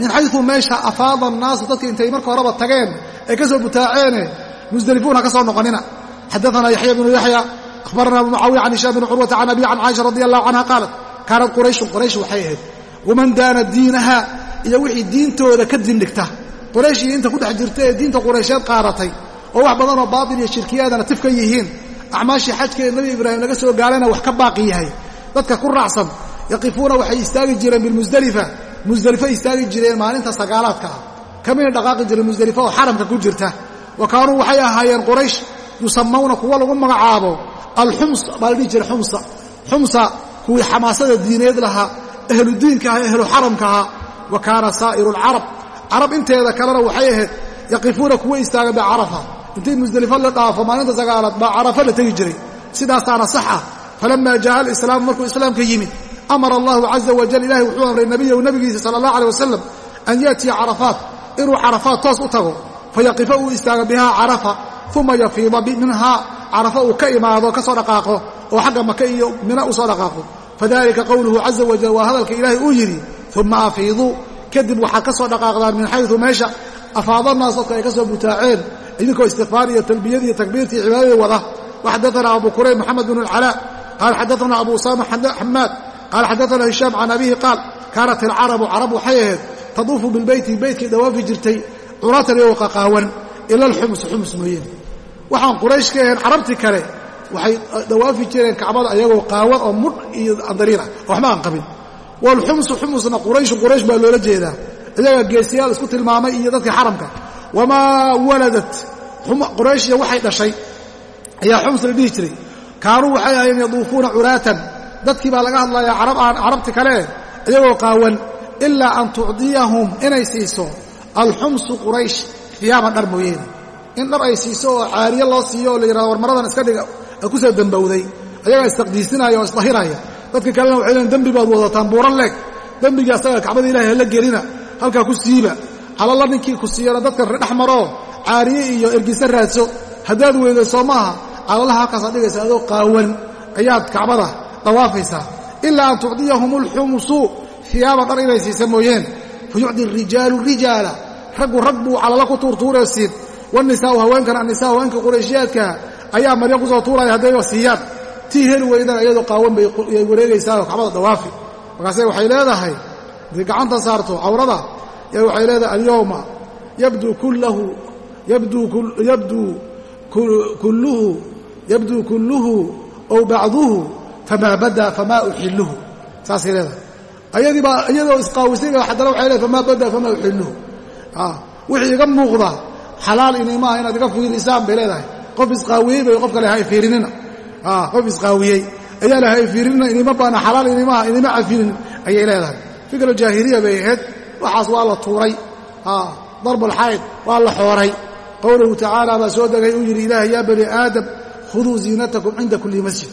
S1: min xayu meesha afaada annaasu dadka intay marka horeba tageen ay ka soo butaaceene musdelifuun ha ka soo noqonina. Xadaana yaxya bnu yaxya akhbarana abu mucaawiya can hishaam bni curwata can abi can caaisha radi allahu canha qaalat kaanat qurayshun quraysh waxay ahayd. Waman daana diinaha iyo wixii diintooda ka dindhigta qurayshii inta ku dhex jirta ee diinta quraysheed qaadatay oo wax badanoo baatil iyo shirkiyaadana tif ka yihiin acmaashii xajka ee nebi ibraahim laga soo gaarayna wax ka baaqi yahay. Dadka ku raacsan yaqifuuna waxay istaagi jireen bilmusdelifa musdelifo istaagi jireen maalinta sagaalaadka. Ah kamina dhaqaaqi jireen musdelifo oo xaramka ku jirta. Wa kaanuu waxay ahaayeen quraysh yusamawna kuwa lagu magacaabo alxums baa la dhihi jiray xumsa xumsa kuwii xamaasada diineed lahaa ahludiinka aha ehlu xaramka ahaa. Wa kaana saa'iru alcarab carab inteeda kalena waxay ahayd yaqifuuna kuwa istaaga bicarafa intii musdelifo la dhaafo maalinta sagaalaad baa carafa la tegi jiray. Sidaasaana sax ah falama jaaa alislaamu markuu islaamka yimid amara allahu caza wajal ilahay wuxuu amray nebiyahu nebigiisa sala allah aleh wasalam an yaatiya carafaat inuu carafaat toos u tago fayaqifa uu istaago bihaa carafa uma yafiida minhaa carafa uu ka imaado ka soo dhaqaaqo oo xagga maka iyo mina u soo dhaqaaqo fadalika qowluhu caza wajal waa hadalka ilaahay uu yidhi uma afiiduu kadib waxaad ka soo dhaqaaqdaan min xayu meesha afaadanaas dadka ay ka soo butaaceen idinkoo istikfaar iyo talbiyad iyo takbiirtii cibaadadii wada waxadaana abu kurayb moxamed bn اlcalaa qaala xadaana abu usama xamaad qaala xadaana hishaam can abihi qaal kaanat ilcarabu carab waxay ahayd taduufu bilbeyti beytkay dhawaafi jirtay curatan iyo qaqaawan ila alxums xums mooyeen waxaan quraysh ka ahayn carabtii kale waxay dhawaafi jireen kacbada ayagoo qaawan oo mudh iyo andariirah oo waxba aan qabin waalxumsu xumusna qurayshu quraysh baa loola jeedaa iyagaa geesiyaal isku tilmaamay iyo dadkii xaramka wamaa waladat qurayshiya waxay dhashay ayaa xums la dhihi jiray kaanuu dadkii baa laga hadlayaa carabti kale iyagoo qaawan ilaa an tucdiyahum inay siiso alxumsu quraysh fiyaaban dhar mooyeene. In dhar ay siiso oo caariye loo siiyo oo la yidhahdo war maradan iska dhiga ku soo dembowday ayagaa isdaqdiisinaya oo isdahiraya dadka kalena waxay leein dembi baad wadataan buuran leeg. Dembigii asaga kacbada ilahay hala gelina halkaa ku siiba. Halalla ninkii ku siiyana dadka dhex maroo caariye iyo ergisa raadso. Haddaad weydo soo maaha calalaha halkaasaad dhigaysa adoo qaawan. Ayaad kacbada dawaafaysaa ilaa an tucdiyahum alxumsu hiyaaban dhar inay siisa mooyeen. Fa yucdi rijaalu rijaala raggu rag buu calala ku tuurtuuraysiin wanisaau haweenkan annisaa haweenka qurayshiyaadka ayaa marya ku soo tuuraya haddayba siiyaan tii heli weydana iyadoo qaawan bay wareegaysaao kacbada dawaafi. Markaase waxay leedahay intay gacanta saarto cawrada yaa waxay leedahay alyowma yabduu kulluhu ow bacduhu famaa badaa famaa uxilluhu saasay leedahay ayadiibaa iyadoo isqaawisayba haddana waxay leedahay famaa badaa famaa uxilluhu wixii iga muuqda xalaal inay maaha inaad iga fiirisaan bay leedahay qof isqaawiyey bay qof kale hay fiirinina qof isqaawiyey ayaa le hay fiirinina inima baana xalaal inimaha inima cafinin ayay leedahay fikra jaahiliya bay ahayd waxaas waa la tuuray darbulxayd waa la xooray qowluhu tacaala baa soo degay uu yidhi ilaah yaa bani aadam khuduu ziinatakum cinda kulli masjid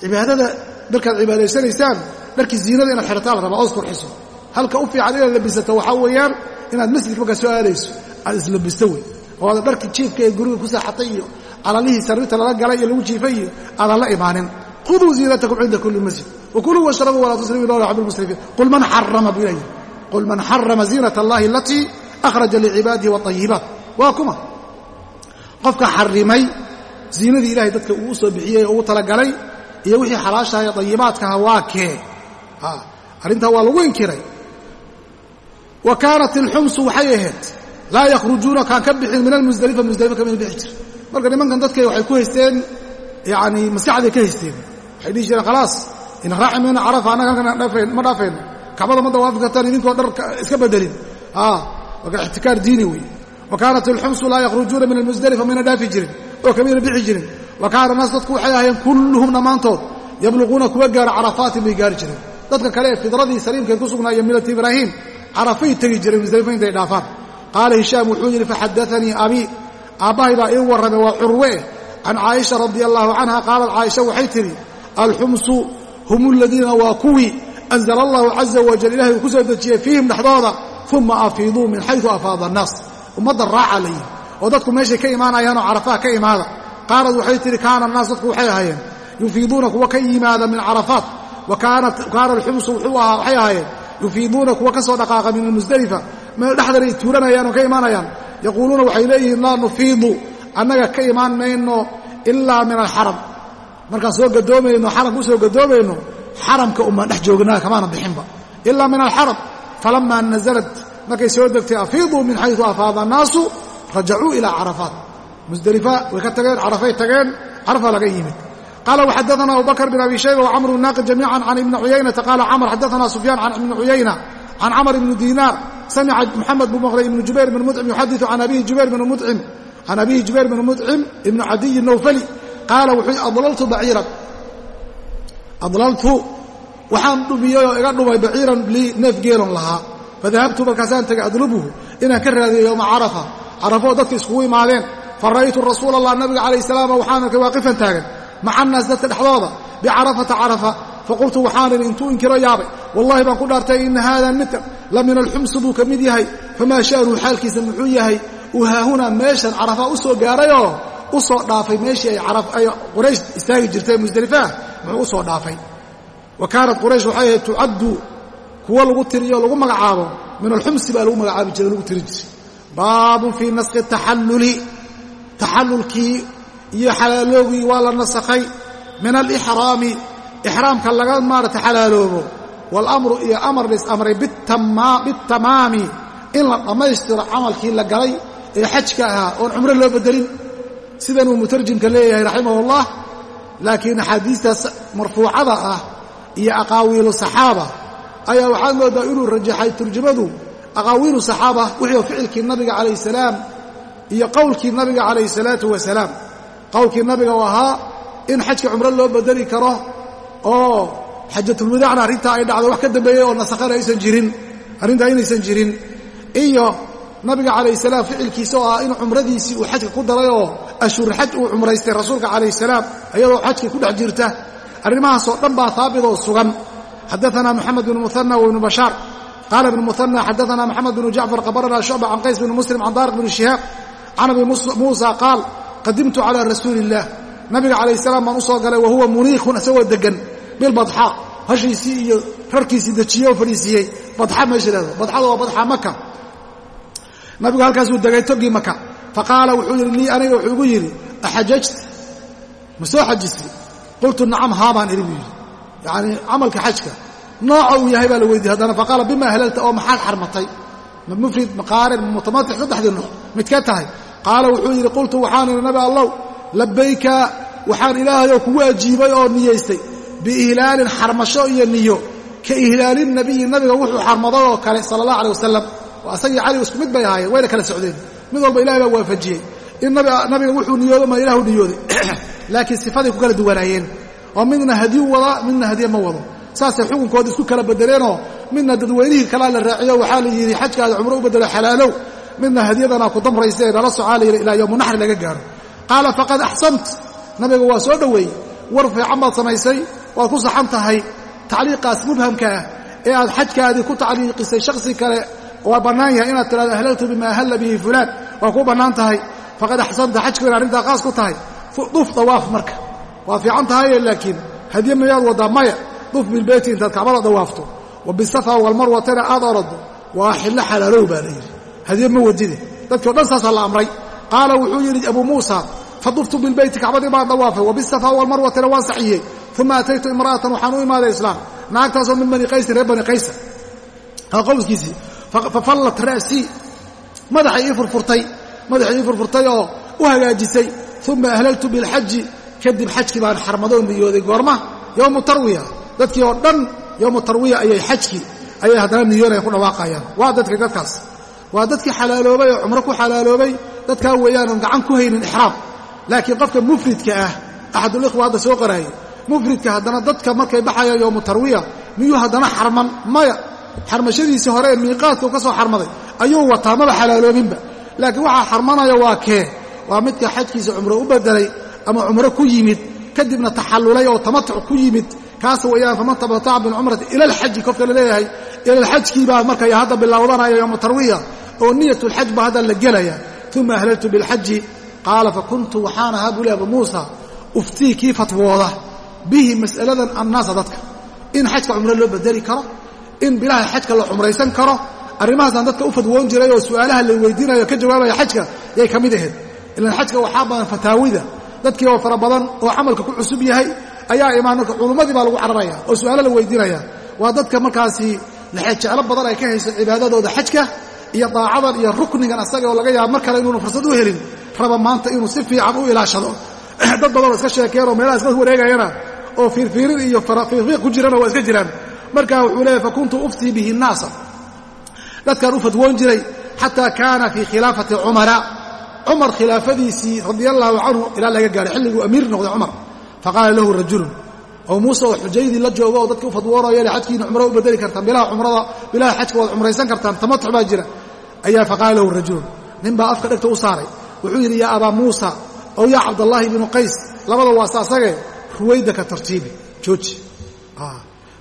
S1: cibaadada markaad cibaadaysanaysaan dharkii ziinada inaad xirataa la rabaa oos qurxiso. Halka u fiican inaad labisato waxaa weeyaan inaad masjidka markaa soo aadayso aad islabisto wey oo aada dharkii jiifka ee guriga ku saaxatay iyo calalihii sariirta lala galay iyo lagu jiifay iyo aadan la imaanin. Khuduu ziinatakum cinda kulli masjid. Wakuluu washrabuu walaa tusrifuu la yuxibbu lmusrifiin qul man xarama buu ilahi qul man xarama ziinat allahi alatii akhraja licibaadihi waaطayibaat waa kuma. Qofka xarimay ziinadii ilahay dadka uu u oo ugu talagalay iyo wixii xalaashaha ee dayibaadkaha waa kee? Arrintaa waa lagu inkiray. Wa kaanat ilxumsu waxay ahayd laa yakhrujuuna kaan ka bixin min almusdalifa musdalifa kamina bixi jir. Marka nimankan dadkay waxay ku haysteen yani maskaxday ka haysteen. Waxay dhihi jireen khalaas ina raaci mayno carafa annaga halkan ma dhaafayno kacbada ma dawaafi kartaan idinkoo dhar iska bedelin. Waa ixtikaar diini wey wa kaanat ilxumsu laa yakhrujuuna min almusdalifa mayna dhaafi jirin oo kamayna bixi jirin wa kaana naas dadku waxay ahaayeen kulluhum dhammaantood yabluquuna kuwa gaara carafaatin bay gaari jireen. Dadka kale ee fidradii saliimkeed ku sugnaayo milati ibraahiim carafay tegi jireen musdalifa intay dhaafaan. Qaala hishaam wuxuu yidhi faxadaanii abii aabbahay baa ii warramay waa curwe can caaisha radia allaahu canha qaalat caaisha waxay tidhi alxumsu hum aladiina waa kuwii anzala allahu caza wajal ilahay uu ku soo dejiyey fiihim dhexdooda uma afiiduu min xayu afaada annaas ummadda raaca la yihi oo dadku meeshay ka imaanayaanoo carafaha ka imaada qaalad waxay tidhi kaana annaas dadku waxay ahaayeen yufiiduuna kuwa ka yimaada min carafaat wa kaana alxumsu wuxuu ahaa waxay ahaayeen yufiiduuna kuwa ka soo dhaqaaqa min almusdalifa meel dhexdanay tuuranayaan oo ka imaanayaan. Yaquuluuna waxay leeyihiin laa nufiidu annaga ka imaan mayno ilaa min alxaram. Markaan soo gadoomayno xaramka u gadoomayno xaramka umaan dhex joognaa kamaana bixinba. Ilaa min alxaram falamaa nasalat markay soo degtay afiiduu min xayu afaada annaasu rajacuu ilaa carafaat musdelifa way ka tageen carafay tageen carafa laga yimid. Qaala waxadaana abubakr bin abi shayba wacamr naaqid jamiican can ibni cuyaynata qaala camr xadaana sufyaan can ibni cuyayna can camr ibni diinaar samica moxamed buu maqlay ibnu jubayr bn mudcim yuxadiu can abihi jubayr bn mudcim can abihi jubayr bn mudcim ibni cadiyi nowfali qaala wuxuu adlaltu baciiran. Adlaltu? Waxaan dhumiyey oo iga dhumay baciiran lii neef geelon lahaa. Fadahabtu markaasaan tegay adlubuhu inaan ka raadiyo yowma carafa. Carafoo dadka iskugu imaadeen fara'aytu rasuula allah nabiga calayh salaam waxaan arkay waaqifan taagan. Maca annaas dadka dhexdooda bicarafata carafa faqultu waxaan idhi intuu inkiro yaabay. Wallahi baan ku dhaartay ina haada midkan la min alxumsi buu ka mid yahay. Famaa sha'nuhu xaalkiisa muxuu yahay. Uu haahunaa meeshan carafa u soo gaarayoo u soo dhaafay meeshii ay quraysh istaagi jirtay musdelifaah muxuu u soo dhaafay. Wa kaanat quraysh waxay ahayd tucaddu kuwo lagu tiriyo lagu magacaabo. Min alxumsi baa lagu magacaabi jiray lagu jiray. Baabun fii naskhi taxalluli taxallulkii iyo xalaaloogii waa la nasakhay. Min alixraami ixraamka laga maarata xalaaloobo. Waalamru iyo amar lais amray bitamaami. In la dhammaystiro camalkii la galay ee xajka ahaa oon cumro loo bedelin sidanuu mutarjimka leeyahay raximahullah. Laakiin axaadiistaas marfuucada ah iyo aqaawiilu saxaaba ayaa waxaad moodaa inuu rajaxay turjamadu. Aqaawiilu saxaaba wixii ficilkii nabiga calayh salaam iyo qowlkii nabiga calayh salaatu wasalaam. Qowlkii nabiga u ahaa in xajka cumro loo bedeli karo oo xajatulwadacna arrintaa ay dhacdo wax ka dambeeyey oo nasakhana aysan jirin arrintaa inaysan jirin. Iyo nabiga calayh salaam ficilkiisa oo ah in cumradiisii uu xajka ku daray oo ashhur xaj uu cumraystay rasuulka calayh salaam iyadoo xajkii ku dhex jirta. Arrimahaasoo dhan baa haabit oo sugan. Xadaana moxamed bn muana wibnu bashaar qaala ibnu muana xadaana moxamed bnu jacfar qabarana shucba can qays bn muslim can daariq bn shihaab can abi muusa qaal qadimtu calى rasuuli اllah nabiga calayh salaam baan u soo galay wa huwa muniikhun isagoo degan bilbadxa hashiisii iyo rarkiisii dejiyey oo fadhiisiiyey badxa meesha leedo. Badxada waa badxa maka nabigu halkaasuu degay togii maka faqaala wuxuu yidhi lii aniga wuxuu igu yidhi axajajta ma soo xajistay qultu nacam haabaan idhi buu yidhi. Yacanii camalka xajka. Nooca uu yahay baa la weydiiyey haddana. Faqaala bima ahlalta oo maxaad xarmatay. Ma mufrid ma qaarin ma mutamatix saddexdii nooc. Midka tahay qaala wuxuu yidhi qultu waxaan idhi nabi allow labayka waxaan ilaahayoo kugu ajiibay oo niyaystay biihlaalin xarmasho iyo niyo ka ihlaalin nabiyi nabiga wuxuu xarmaday oo kale sala allah aleh wasalam asagii cali isku mid bay ahaayeen wayna kala socdeen. Mid walba ilahay baa waafajiyey. In nabiga wuxuu niyoodo ma ilahu niyooday. Laakiin sifaday ku kala duwanaayeen. Oo midna hadyu wadaa midna hadye ma wado. Saasay xukunkooda isku kala bedeleenoo midna dadweynihii kalaa la raaciyo. Waxaa la yidhi xajkaada cumro u bedelo xalaalow midna hadyadanaa ku damraysa ee nala socaa la yidhi ilaa yowmu naxri laga gaaro. Qaala faqad axsant. Nabiga waa soo dhoweeyey war fiican baad samaysay waad ku saxan tahay. Tacliiqaas mubhamka ah ee aad xajkaadii ku tacliiqisay shaksi kale waa bannaan yahay inaad tidhahdo ahlaltu bima ahalla bihi fulaan. Waa kuu bannaan tahay. Faqad axsanta xajku in arrintaa qaas ku tahay. Duf dawaaf marka. Waa fiican tahaye laakiin hadye mayaad waddaa maya duf bilbeyti intaad kacbada dawaafto wa bisafa walmarwatana aad orado. Waa xillo xalaalow baa la yidhi hadye ma wadide dadkii o dhan saasaa la amray qaala wuxuu yidhi abuu muusa faduftu bilbeyti kacbadii baan dawaafay wa bisafa walmarwatana waan saxiyey uma ataytu imra'atan waxaan u imaaday islaam naagtaasoo min bani qaysin reer bani qaysa qowskiisii fafallat ra'sii madaxay ii furfurtay madaxay ii furfurtay oo u hagaajisay uma ahlaltu bilxaji kadib xajkii baan xarmadoo niyooday goorma yowmu tarwiya dadkii oo dhan yowmu tarwiya ayay xajkii ayay haddana niyoonaya ku dhawaaqayaan waa dadka dadkaas waa dadkii xalaaloobay oo cumro ku xalaaloobay. Dadkaa weeyaan oon gacan ku haynin ixraam. Laakiin qofka mufridka ah axadulikhwa hadda soo qoraayay mufridka haddana dadka markay baxayaan yowmu tarwiya miyuu haddana xarman? Maya. Xarmashadiisii hore ee miiqaadka ka soo xarmaday ayuu wataa maba xalaaloobinba. Laakiin waxaa xarmanaya waa kee? Waa midka xajkiisa cumro u bedelay ama cumro ku yimid kadibna taxallulay oo tamatuc ku yimid. Kaas weeyaan faman tamataca bilcumrati ila alxaji qofka la leeyahay ila baa markay hadda bilowdanaya yowmu tarwiya oo niyatulxaj baa hadda la gelaya uma ahlaltu bilxaji qaala fakuntu waxaan ahaa buli abu muusa uftii kii fatwooda bihi mas'aladan annaasa dadka. In xajka cumro loo bedeli karo in bilaha xajka la cumraysan karo arrimahaasaan dadka u fadwoon jiray oo su'aalaha la weydiinayo ka jawaabaya xajka yay ka mid ahayd ilaan xajka waxaa badan fataawida. Dadkii oo fara badan oo camalka ku cusub yahay ayaa imaan marka culummadii baa lagu cararaya oo su'aalo la weydiinaya waa dadka markaasi jeclo badan ay ka hayso cibaadadooda xajka iyo daacadan iyo ruknigan asaga oo laga yaaba mar kale inuuna fursad u helin raba maanta inuu si fiican u ilaashado. Dad badanoo iska sheekeen oo meelaha iska wareegayana oo fiirfiirin iyo fiifiiq ku jirana waa iska jiraan. Marka wuxuu leeyahy fakuntu uftii bihi naasa dadkaan u fadwoon jiray xataa kaana fii khilaafati cumara. Cumar khilaafadiisii radia allaahu canhu ilaa laga gaahay xilliguu amiir noqday cumar. Faqaala lahu rajulun oo muuse oo xujaydii la joogo oo dadka u fadwoonaya le xajkiina cumro u bedeli kartaan bilaha cumrada bilaha xajka waad cumraysan kartaan tamatuc baa jira ayaa faqaala lahu nin baa afka dhegta u saaray. Wuxuu yidhi yaa abaa muusa ow yaa cabdallaahi bnu qays labada waase asage ruwaydaka tartiibi. Jooji.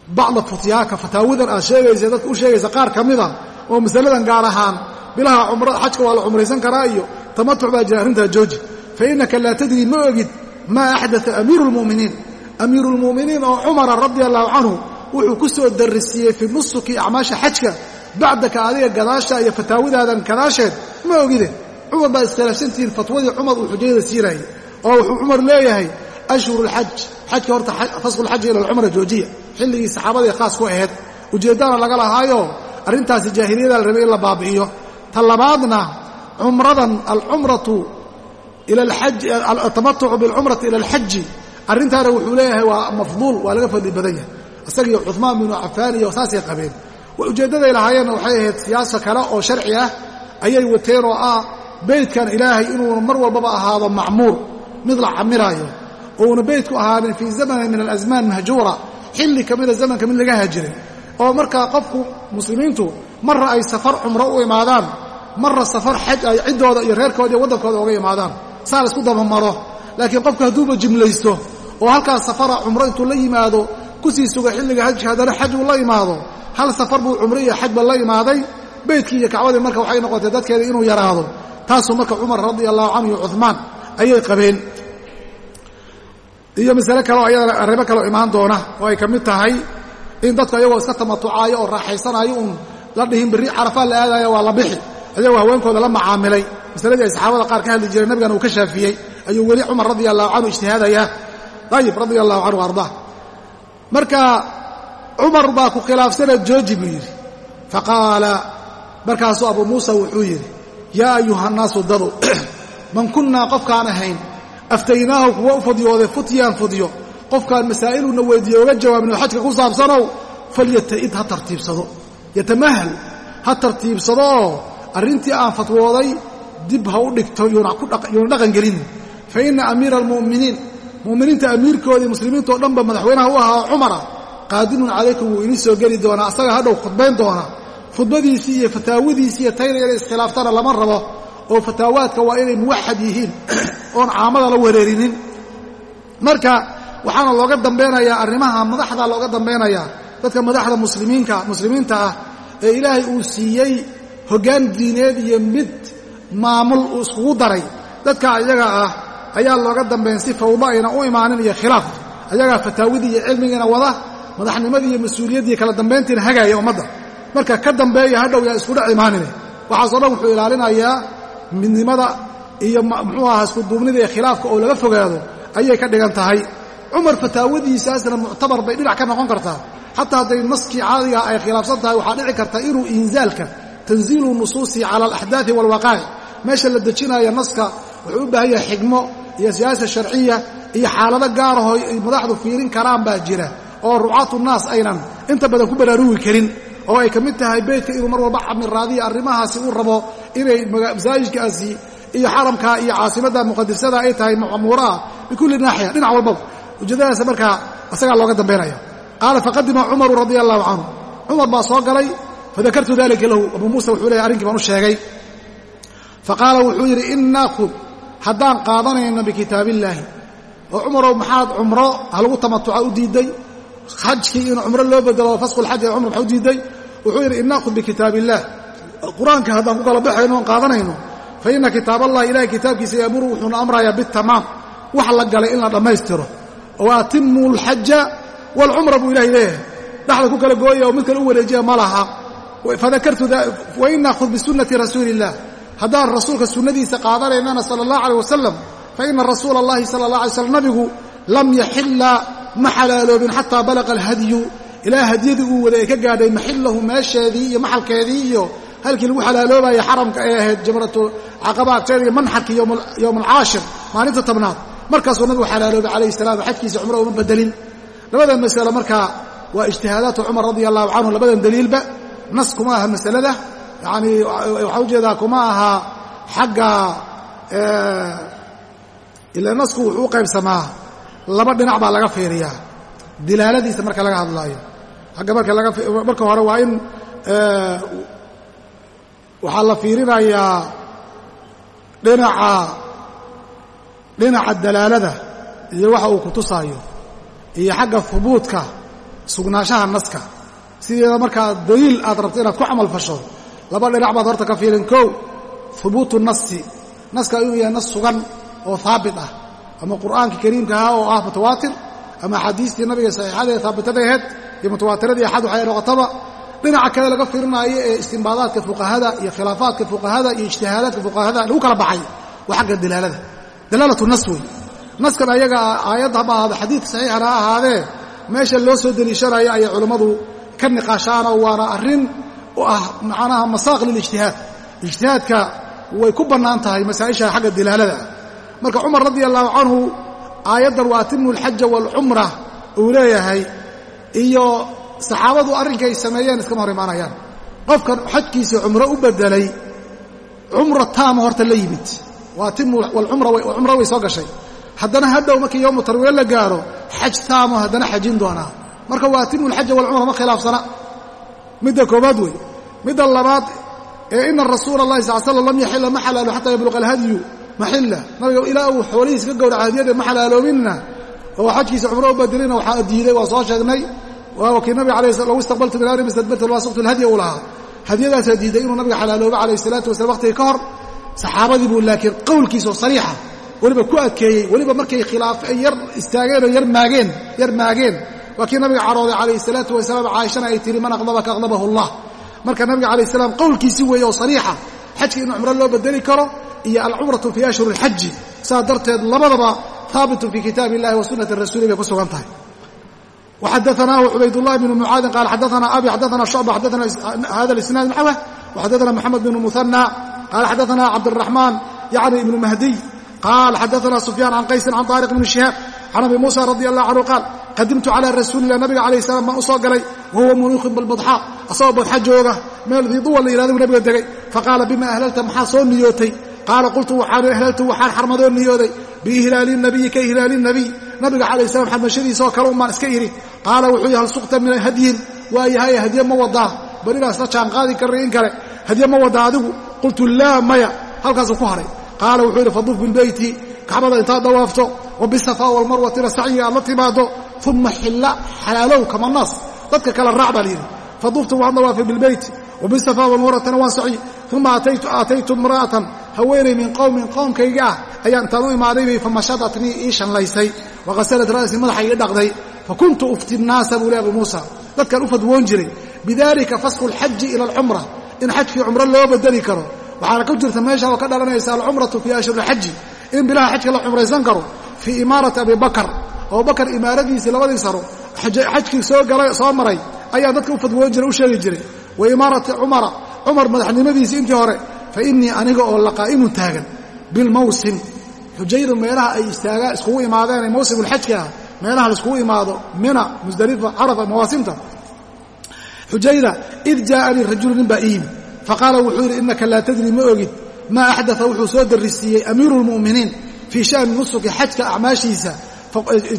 S1: Bacda futyaaka fataawidan aad sheegaysa dadka u sheegaysa qaar ka mida oo masaladan gaar ahaan bilaha xajka waa la cumraysan karaa iyo tamatuc baa jira arrintaa jooji. Fa innaka laa tadri ma ogid maa axdaa amiiru lmu'miniin amiiru lmu'miniin oo cumara radia allahu canhu wuxuu ku soo darisiiyey fii nusuki acmaasha xajka bacdaka adiga gadaasha iyo fataawidaadan gadaasheed ma ogide cumar baa iskhilaafsantihiin fatwadii cumar uu xujayada siinayay oo wuxuu cumar leeyahay ashhuru lxaj xajka horta fasqulxaji ila alcumra joojiya xilligii saxaabadii khaas ku ahayd. Ujeeddana laga lahaayo arrintaasi jaahiliyada la rabay in la baabi'iyo. Ta labaadna cumradan alcumratu altamatucu bilcumrati ila alxaji arrintaana wuxuu leeyahay waa mafduul waa laga fadli badan yahay. Isagiiyo cuhmaan binu cafaan iyo saasay qabeen ujeeddaday lahaayeenna waxay ahayd siyaasa kale oo sharci ah. Ayay wateen oo ah beydkan ilaahay inuuna mar walbaba ahaado macmuur mid la camiraayo ouna beydku ahaanin fii zamanin min alasmaan mahjuura xilli ka mida zamanka mid laga haajiray oo markaa qofku muslimiintu marra ay safar cumro u imaadaan marra safar xaj ay ciddooda iyo reerkooda iyo waddankooda uga imaadaan saa la isku dabamaro laakiin qofku hadduuba jimlaysto oo halkaas safara cumro intuu la yimaado ku sii suga xilliga hajka haddana xaj uu la imaado hal safar buu cumro iyo xajba la imaaday beydkii iyo kacbadii marka waxay noqotay dadkeeda inuu yaraado. Taasuu marka cumar radia allahu canhu iyo cuhmaan ayay qabeen. Iyo masale kaleo ayadana arrimo kaleo imaan doona oo ay ka mid tahay in dadku ayagoo iska tamatucaayo oo raaxaysanayo uun la dhihin berri carafaa la aadaayo waa la bixi ayagoo haweenkooda la macaamilay. Masaladii ay saxaabada qaar ka hadli jireen nabigana uu ka shaafiyey. Ayuu weli cumar radia allahu canhu ijtihaadaya. Ayib radia allahu canhu ardaa. Marka cumar baa ku khilaafsana jooji buu yidhi. Faqaala markaasuu abuu muusa wuxuu yidhi yaa ayuha nnaasu dadu man kunnaa qofkaan ahayn aftaynaahu kuwa u fadiyooday futyaan fudyo qofkaan masaa'iluna weydiiye oga jawaabinoo xajka ku saabsanow falyata'id ha tartiibsado. Yatamahal ha tartiibsadooo arrintii aan fatwooday dib ha u dhigto yuuna dhaqangelin fa inna amiira almu'miniin mu'miniinta amiirkoodii muslimiintao dhanba madaxweynaha u ahaa cumara qaadimun calaykum wuu idin soo geli doonaa asaga hadhow khudbayn doona khudbadiisii iyo fataawadiisii iyo tayda inay iskhilaaftana lama rabo oo fataawaadka waa inay muwaxad yihiin oon caamada la wareerinin. Marka waxaana looga dambeynayaa arrimaha madaxda looga dambeynayaa dadka madaxda muslimiinka muslimiinta ah ee ilaahay uu siiyey hoggaan diineed iyo mid maamul uu iskugu daray. Dadka iyaga ah ayaa looga dambeyn si fawdo ayna u imaanin iyo khilaaf. Ayagaa fataawidii iyo cilmigiina wada madaxnimadii iyo mas'uuliyaddii kala dambayntiina hagaaya ummadda. Marka ka dambeeya hadhow yaa iskudhac imaanine. Waxaasoo dhan wuxuu ilaalinayaa midnimada iyo muxuu ahaa iskuduubnida iyo khilaafka oo laga fogaado ayay ka dhigan tahay. Cumar fataawadiisaasna muctabar bay dhinac ka noqon kartaa. Xataa hadday naskii caadiga ay khilaafsan tahay waxaa dhici karta inuu inzaalka tanziilu nusuusi cala alaxdaai waalwaqaa'ic meesha la dejinaya naska wuxuu u baahan yahay xigmo iyo siyaasa sharciya iyo xaalado gaarahoo ay madaxdu fiirin karaan baa jira oo rucaatu naas aynan inta badan ku baraarugi karin oo ay ka mid tahay beytka inuu mar walba camiraadiya arrimahaasi uu rabo inay masaajidkaasi iyo xaramka iyo caasimadda muqadisada ay tahay mamuuraah bikulli naaxiya dhinac walbaba ujeedadaas markaa isagaa looga dambaynaya qaala faqadima cumaru radia allahu canhu cumar baa soo galay fadakartu dalika lahu. Abuu muusa wuxuu leeyahy arrinkii baan u sheegay. Faqaala wuxuu yidhi in naakud haddaan qaadanayno bikitaab illaahi oo cumarow maxaad cumro halagu tamatuca u diidday xajkii in cumro loo bedelo fasqulxaj ee cumr maxaa u diidday wuxuu yidhi in naakud bikitaab illaah qur'aanka haddaan ku kala baxayno oon qaadanayno fa inna kitaab allahi ilahay kitaabkiisa yaamuru wuxuuna amrayaa bitamaam wax la galay in la dhammaystiro. Oo atimuu alxaja waalcumra buu ilahay leeyahay. Dhaxda ku kala gooya oo mid kale u wareejiya ma laha. Fadakartu wain naakhud bisunnati rasuuli illah haddaan rasuulka sunnadiisa qaadanaynana sala allah aleh wasalam fa ina rasuula allahi sala allah alay slam nabigu lam yaxilla ma xalaaloobin xataa balaqa alhadyu. Ilaa hadyadii uu wada ee ka gaadhay maxillahu meesheedii iyo maxalkeedii iyo halkii lagu xalaaloobayo xaramka ee ahayd jamratu caqaba agteeda iyo manxarkii yowma alcaashir maalinta tobnaad. Markaasuu nabigu xalaaloobay calayhi salam xajkiisa cumro uma bedelin labadan masalo markaa waa ijtihaadaatu cumar radia allahu canhu labadan daliilba. Nas kuma aha masalada yacanii waxaa u jeedaa kuma aha xagga ila nasku wuxuu qaybsamaa laba dhinac baa laga fiiriyaa. Dilaaladiisa marka laga hadlaayo. Agga marka hore waa in waxaa la fiirinayaa dhinaca dhinaca dalaalada iyo waxa uu ku tusaayo iyo xagga hubuudka sugnaanshaha naska. Sideeda markaa daliil aad rabto inaad ku camal fasho laba dhinac baad horta ka fiirin kow hubuutu nasi. Naska inuu yahay nas sugan oo haabit ah ama qur'aanka kariimkaha oo ah mutawaatir ama axaadiistii nabiga saxiixadaee haabitadaheed iyo mutawaatiradii axad waxay noqotaba dhinaca kale laga fiirinaayo ee istimbaadaadka fuqahada iyo khilaafaadka fuqahada iyo ijtihaadaadka fuqahada lagu kala baxay waa xagga dalaalada dalaalatu nas wey naskan ayaga aayad haba ahaado xadiidka saxiixana ha ahaadee meesha loo soo deliishanayo ayay culammadu ka niqaashaanoo waana arrin u ah macnaha masaaq lilijtihaad ijtihaadka way ku bannaan tahay masaa'isha xagga dalaalada marka cumar radia allahu canhu aayaddan waa atimu alxaja waalcumra uu leeyahay iyo saxaabadu arrinkay sameeyeen iskama hor imaanayaan qofkan xajkiisa cumro u bedelay cumra taama horta la yimid. Walcumra way soo gashay. Haddana hadhow markii yowmu tarwiil la gaaro xaj taamo haddana xajin doonaa. Marka waa atimu walcumra ma khilaafsana. Midda koobaad wey midda labaad ee ina rasuula allahi sal slam lam yaxila ma xalaalo xataa yabluqa alhadyu maxilla nabiga ilaa uu xoolihiis ka gowraca hadiyada ma xalaaloobinna oo xajkiisa cumro u bedelina waxaa diiday waa soo sheegnay. Waa kii nabiga alay low istaqbaltu min amri mastadbartu waasuqtu alhadya uu lahaa. Hadyadaasaa diiday inuu nabiga xalaaloobo calayh salaatu wasalam waqtiga ka hor. Saxaabadii buu laakiin qowlkiisao sariixa weliba ku adkeeyey weliba markay khilaaf ay yar istaageen oo yar maageen. Waa kii nabiga carooday calayhi salaatu wasalaam caaishana ay tihi man aqdabaka aqdabahu allah. Marka nabiga calayh salaam qowlkiisii weeye oo sariixa xajka in cumro loo bedeli karo iyo alcumratu fii ashhur اlxaji saa darteed labadaba haabitun fii kitaabi illahi wa sunnati rasuuli bay ku sugan tahay وxadaثnah cubaydاللahi بن mعaadin qال xadaثna abi xadaثna شhucبة xadaثna hada الإsناad نaxوه وxadaثna mحamed بن مثنى qال xadaثna cabdالرaحman yعni iبن mahdiy qال xadaثna سufyaan can qaysi can طاriq بن شihaab can abi muسى radي الlah canهu qaal qadimtu calى rasuuli الlah nabiga عalaيه السلام baan u soo galay wahuwa munuuqin balbadxaa asagoo badxa jooga meel diiduwa la yihahdo nabiga degay faqaala bima ahlalta maxaa soo niyootay Qaala qultu waxaan ahlaltu waxaan xarmadoo niyooday. Biihlaali nabiyi ka ihlaali nabiy nabiga calayh salam xadmashadiisaoo kale umaan iska idhi qaala wuxuu yihi hal sukta min hadyin? Waayahay hadye ma wadaa. Berigaas la jaanqaadi karray in kale hadye ma wadaa adigu. Qultu laa maya. Halkaasuu ku haray. Qaala wuxuu yidhi faduf bilbeyti kacbada intaad dawaafto. Wa bisafaa walmarwatina sacyiga aad la timaado uma xilla xalaalow kama naas. Dadka kale raac baa layidhi faduftu waan dawaafay bilbeyti wa bisafaa walmarwatina waan sacyi uma aataytu imra'atan haweenay min qowmin qowmkayga ah ayaan intaan u imaadaybay famashadatnii ii shanlaysay waqasalat ra'sii madaxa ii dhaqday fakuntu ufti nnaasa buu le abu muusa dadkan u fadwoon jiray bidalika fasku alxaji ila alcumra in xajkii cumro loo bedeli karo waxaana ku jirta meesha oo ka dhalanaysa alcumratu fii ashhur alxaji in bilaha xajka la cumraysan karo fii imaarati abibakar abubakar imaaradiisii labadii saro xajkii soo maray ayaa dadka u fadwoon jiray u sheegi jiray wa imaarati cumara cumar madaxnimadiisii intii hore fa innii aniga oo laqaa'imun taagan bilmawsim xujaydu meelaha ay istaagaa iskugu imaadeen ee mawsimulxajka ah meelaha laiskugu imaado mina musdalifa carafa mawaasimta. Xujayda id jaa'anii rajulu nin baa ii yimid faqaala wuxuu yidhi innaka laa tadri ma ogid. Maa axdaa wuxuu soo darisiiyey amiiru lmu'miniin fii sha'ni nusuki xajka acmaashiisa.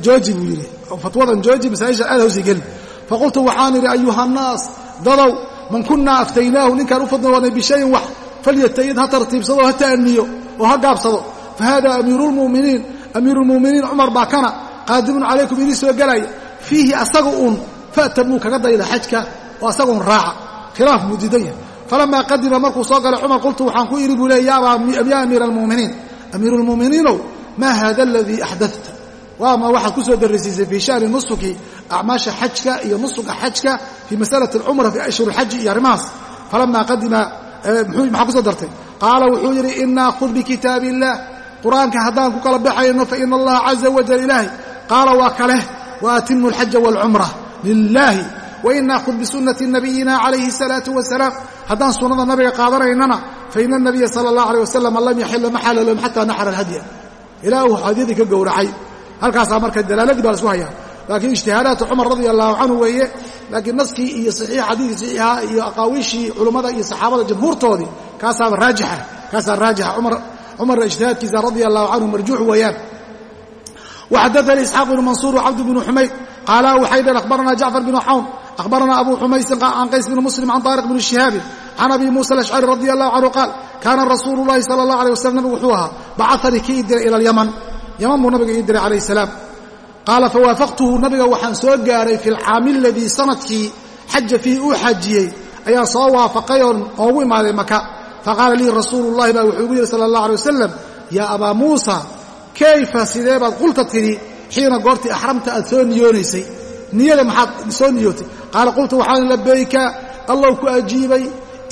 S1: Jooji buu yidhi fatwadan jooji masaa'isha aad hawsi gelin faqultu waxaan idhi ayuha annaas dadow man kunnaa aftaynaahu ninkaan u fadnoonay bishayin wax falyatayid ha tartiibsado ha ta'niyo oo ha gaabsado. Fa hada amiiru lmu'miniin amiiru lmu'miniin cumar baa kana qaadimun calaykum idii soo gelaya fiihi asaga uun fa'tamuu kaga dayda xajka oo asaga un raaca. Khilaaf buu diidan yahay. Falamaa qadima markuu soo galay cumar qultu waxaan ku idhi buu leey ya amiira almu'miniin. Amiiru lmu'miniinow maa hada aladii axdadta waama waxaad ku soo darrisiisay fii sha'ni nusuki acmaasha xajka iyo nusuka xajka fii masalati alcumra fii ashhur alxaji iyo arrimahaas falamaa qadima maxaa ku soo dartay qaala wuxuu yidhi inaakhud bikitaabi illaah qur'aanka haddaan ku kala baxayno fa ina allaha caza wajal ilaahi qaala waa kaleh wa atimu alxaja waalcumra lilaahi wainaakhud bisunnati nabiyina calayhi asalaatu wasalaam haddaan sunnada nabiga qaadanaynana faina anabiya sala allah aleyh wasalam lam yaxila ma xalalom xataa naxara alhadya ilaa uu hadyadii ka gowracay halkaasaa marka dalaaladii baa lasku hayaa laakiin ijtihaadaadka cumar radia allahu canhu weeye laakiin naskii iyo xadiii saxiixa ah iyo aqaawiishii culummada iyo saxaabada jamhuurtoodii kaasaaba raajixa kaasaa raajixa cumarna ijtihaadkiisa radia allahu canhu marjuux weeyaan. Waxadaanii isxaaq bnu mansuur wcabd bnu xumayd qaala waxay dheen akhbaranaa jacfar bnu cawn akhbaranaa abu xumaysin can qays bni muslim can taariq bni shihaabin can abi muusa alashcari radi allahu canhu qaal kaana rasuulu llahi sala allah aleh wasalam nabigu wuxuu ahaa bacaanii kii idiray ila alyaman qaala fawaafaqtuhu nabiga waxaan soo gaaray fi lcaami aladii sannadkii xaja fiihi uu xajiyey ayaan soo waafaqay oon oogu imaaday maka faqaala lii rasuulu llahi baa wuxuu igu yidhi sala allahu alay wasalam yaa abaa muusa kayfa sidee baad qulta tidhi xiina goortii axramta aad soo niyoonaysay? Niyada maxaad soo niyootay? Qaala qultu waxaan labayka allow ku ajiibay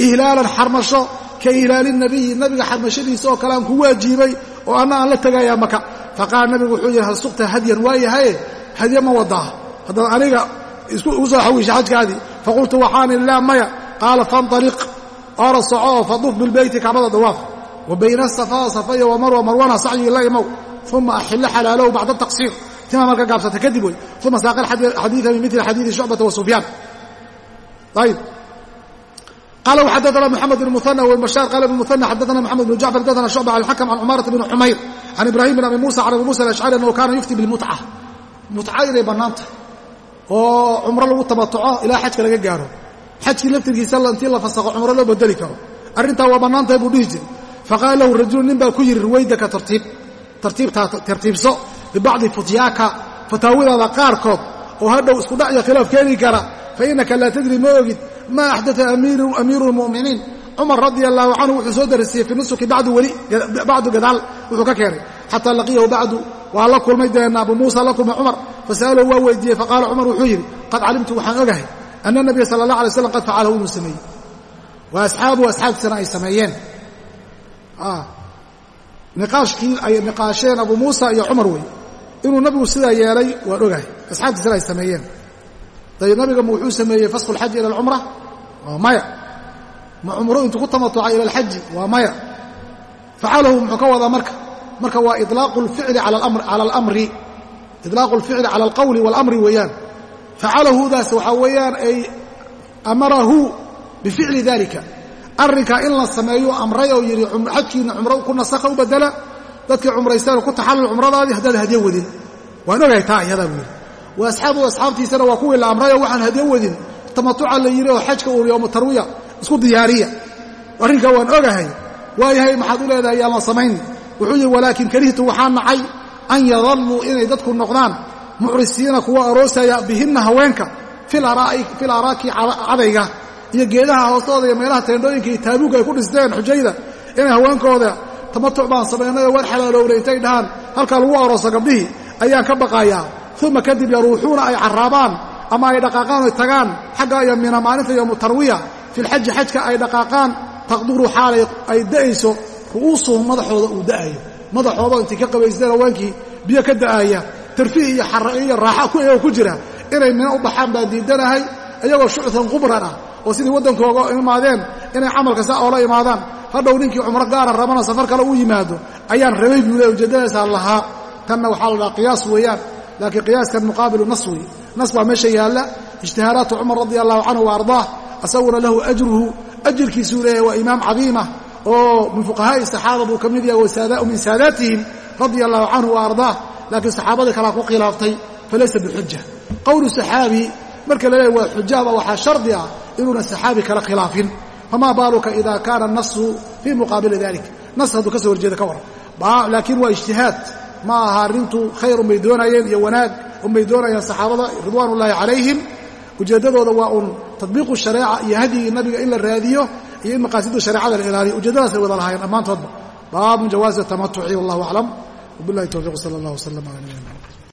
S1: ihlaalan xarmasho ka ihlaali nabiyi nabiga xarmashadiisa oo kale aan kugu ajiibay oo anna aan la tegayaa maka faqaala nabigu wuxuu yidhi hal sukta hadyan? Waayahaye hadye ma wadaa haddaad aniga igu soo xawiisha xajkaadii. Faqultu waxaan idhi laa maya. Qaala faanطaliq oora soco oo faduuf bilbeyti kacbada dawaaf. Wa bayna asafaa safaya wa marwa marwana sacyigii la imow. Uma axillo xalaalow bacda taqsiir. Timaa marka gaabsata kadib wey uma saaqa xadiida min mili xadiidi shucbata wa sufyaan. Ayb qala xadana mxamed bn muana wbashaar qala ibn muana xadana mxamed bn jacfar xadana shucba can alxakm can cumaarata bn xumayr can ibrahim bn abi musa can abi musa alashcari annahu kaana yufti bilmutca mutca inay bannaanta oo cumro lagu tamatuco ilaa xajka laga gaaro xajkii laftirkiisa intii la fasaqo cumro loo bedeli karo arrintaa waa bannaantahay buu dhihi jiray faqaala lahu rajulu nin baa ku yidhi ruwaydaka tartiib tartiibso bibacdi futyaaka fataawidaada qaarkood oo hadhow isku dhac iyo khilaaf keeni kara fa innaka laa tadri ma ogid maa axdaa amiiru lmu'miniin cumar radia allahu canhu wuxuu soo darisiiyey fi nusuki bacdu gadaal wuxuu ka keenay xataa laqiyahu bacdu waa la kulmay deena abu muusa la kulmay cumar. Fasa'alahu waa weydiiyey faqaala cumar wuxuu yidhi qad calimtu waxaan ogahay ana nabiya sala allah alay slam qad facalahu inuu sameeyey. Wa asxaabuhu asxaabtiisana ay sameeyeen. Niqaashkii ay niqaasheen abu muusa iyo cumar wey inuu nabigu sidaa yeelay waan ogahay asxaabtiisana ay sameeyeen. Dayib nabiga ma wuxuu sameeyey fasku alxaji ila alcumra waa maya. Ma cumro intuu ku tamatucay ila alxaji waa maya. Facalahu muxuu ka wadaa marka. Marka waa ilaaqu lficli cala alamri. Idlaaqu alficli cala alqawli waalamri weeyaan. Facalahudaas waxaa weeyaan ay amarahu bificli dalika arrinkaa in la sameeyo amray oo yidhi xajkiina cumro ku nasakha u bedela dadkii cumraysteen ku taxallul cumradaadii haddaad hadye wadin. Waan ogahay taa iyadaa buu yidhi. Wa asxaabuhu asxaabtiisana waa kuwii la amrayoo waxaan hadyo wadin. Tamatuca la yidhi oo xajka uu yowmu tarwiya isku diyaariya. Arrinkaa waan ogahay. Waayahay maxaad u leedahay yaama samayn wuxuu yidhi walaakin karihtu waxaan nacay an yadalluu inay dadku noqdaan. Muxrisiina kuwa aroosaya bihinna haweenka fil araaki cadayga iyo geedaha hoostooda iyo meelaha teendhooyinka iyo taabuugga ay ku dhisteen xujayda inay haweenkooda tamatuc baan samaynay oo waan xalaalownay intay dhahaan. Halkaa lagu arooso gabdhihii ayaan ka baqayaa. Uma kadib yaruuxuuna ay carraabaan ama ay dhaqaaqaan oy tagaan. Xagga iyo mina maalinta yowmu tarwiya filxaji xajka ay dhaqaaqaan taqduru xaalay ay da'ayso. Ru'uusuhum madaxooda uu da'ayo. Madaxooda intay ka qabaysteen haweenkii biyo ka da'aya. Tarfiih iyo iyo raaxa iyagoo ku jira. Inay mina u baxaan baan diidanahay iyagoo shuctan qubran ah oo sidii waddankooga imaadeen inay camalka saa oola imaadaan hadhow ninkii cumro gaara rabana safar kale u yimaado ayaan rabay buu le ujeeddadaasaa lahaa. Tanna waxaa la dhaha qiyaas weeyaan laakiin qiyaaskan muqaabilu nas wey nas baa meesha yaalla. Ijtihaadaatu cumar radi allahu canhu wa ardaah asaguna lahu ajruhu. Ajirkiisuu leeyahay waa imaam cadiima oo min fuqahaa'i saxaaba buu ka mid yahay min saadaatihim radia allahu canhu wa ardaah. Laakiin saxaabadii kalaa ku khilaaftay falaysa bixuja qowlu saxaabi marka la leeyahy waa xujaaba waxaa shardi ah inuuna saxaabi kala khilaafin famaa baaluka ida kaana nasu fii muqaabili dalik nas hadduu ka soo horjeeda ka waran laakiin waa ijtihaad ma aha arrintu khayr unbay doonayeen iyo wanaag unbay doonayeen saxaabada ridwaan ullaahi calayhim ujeeddadooda waa uun tadbiiqu shareeca iyo hadyigii nabiga in la raadiyo iyo in maqaasidu shareecada la ilaaliyo ujeeddadaasay wada lahaayeen dhammaantoodba baabun jawaazi tamatuci wallahu aclam wabilahi towfiiq sala allah wasalam ala nabiyina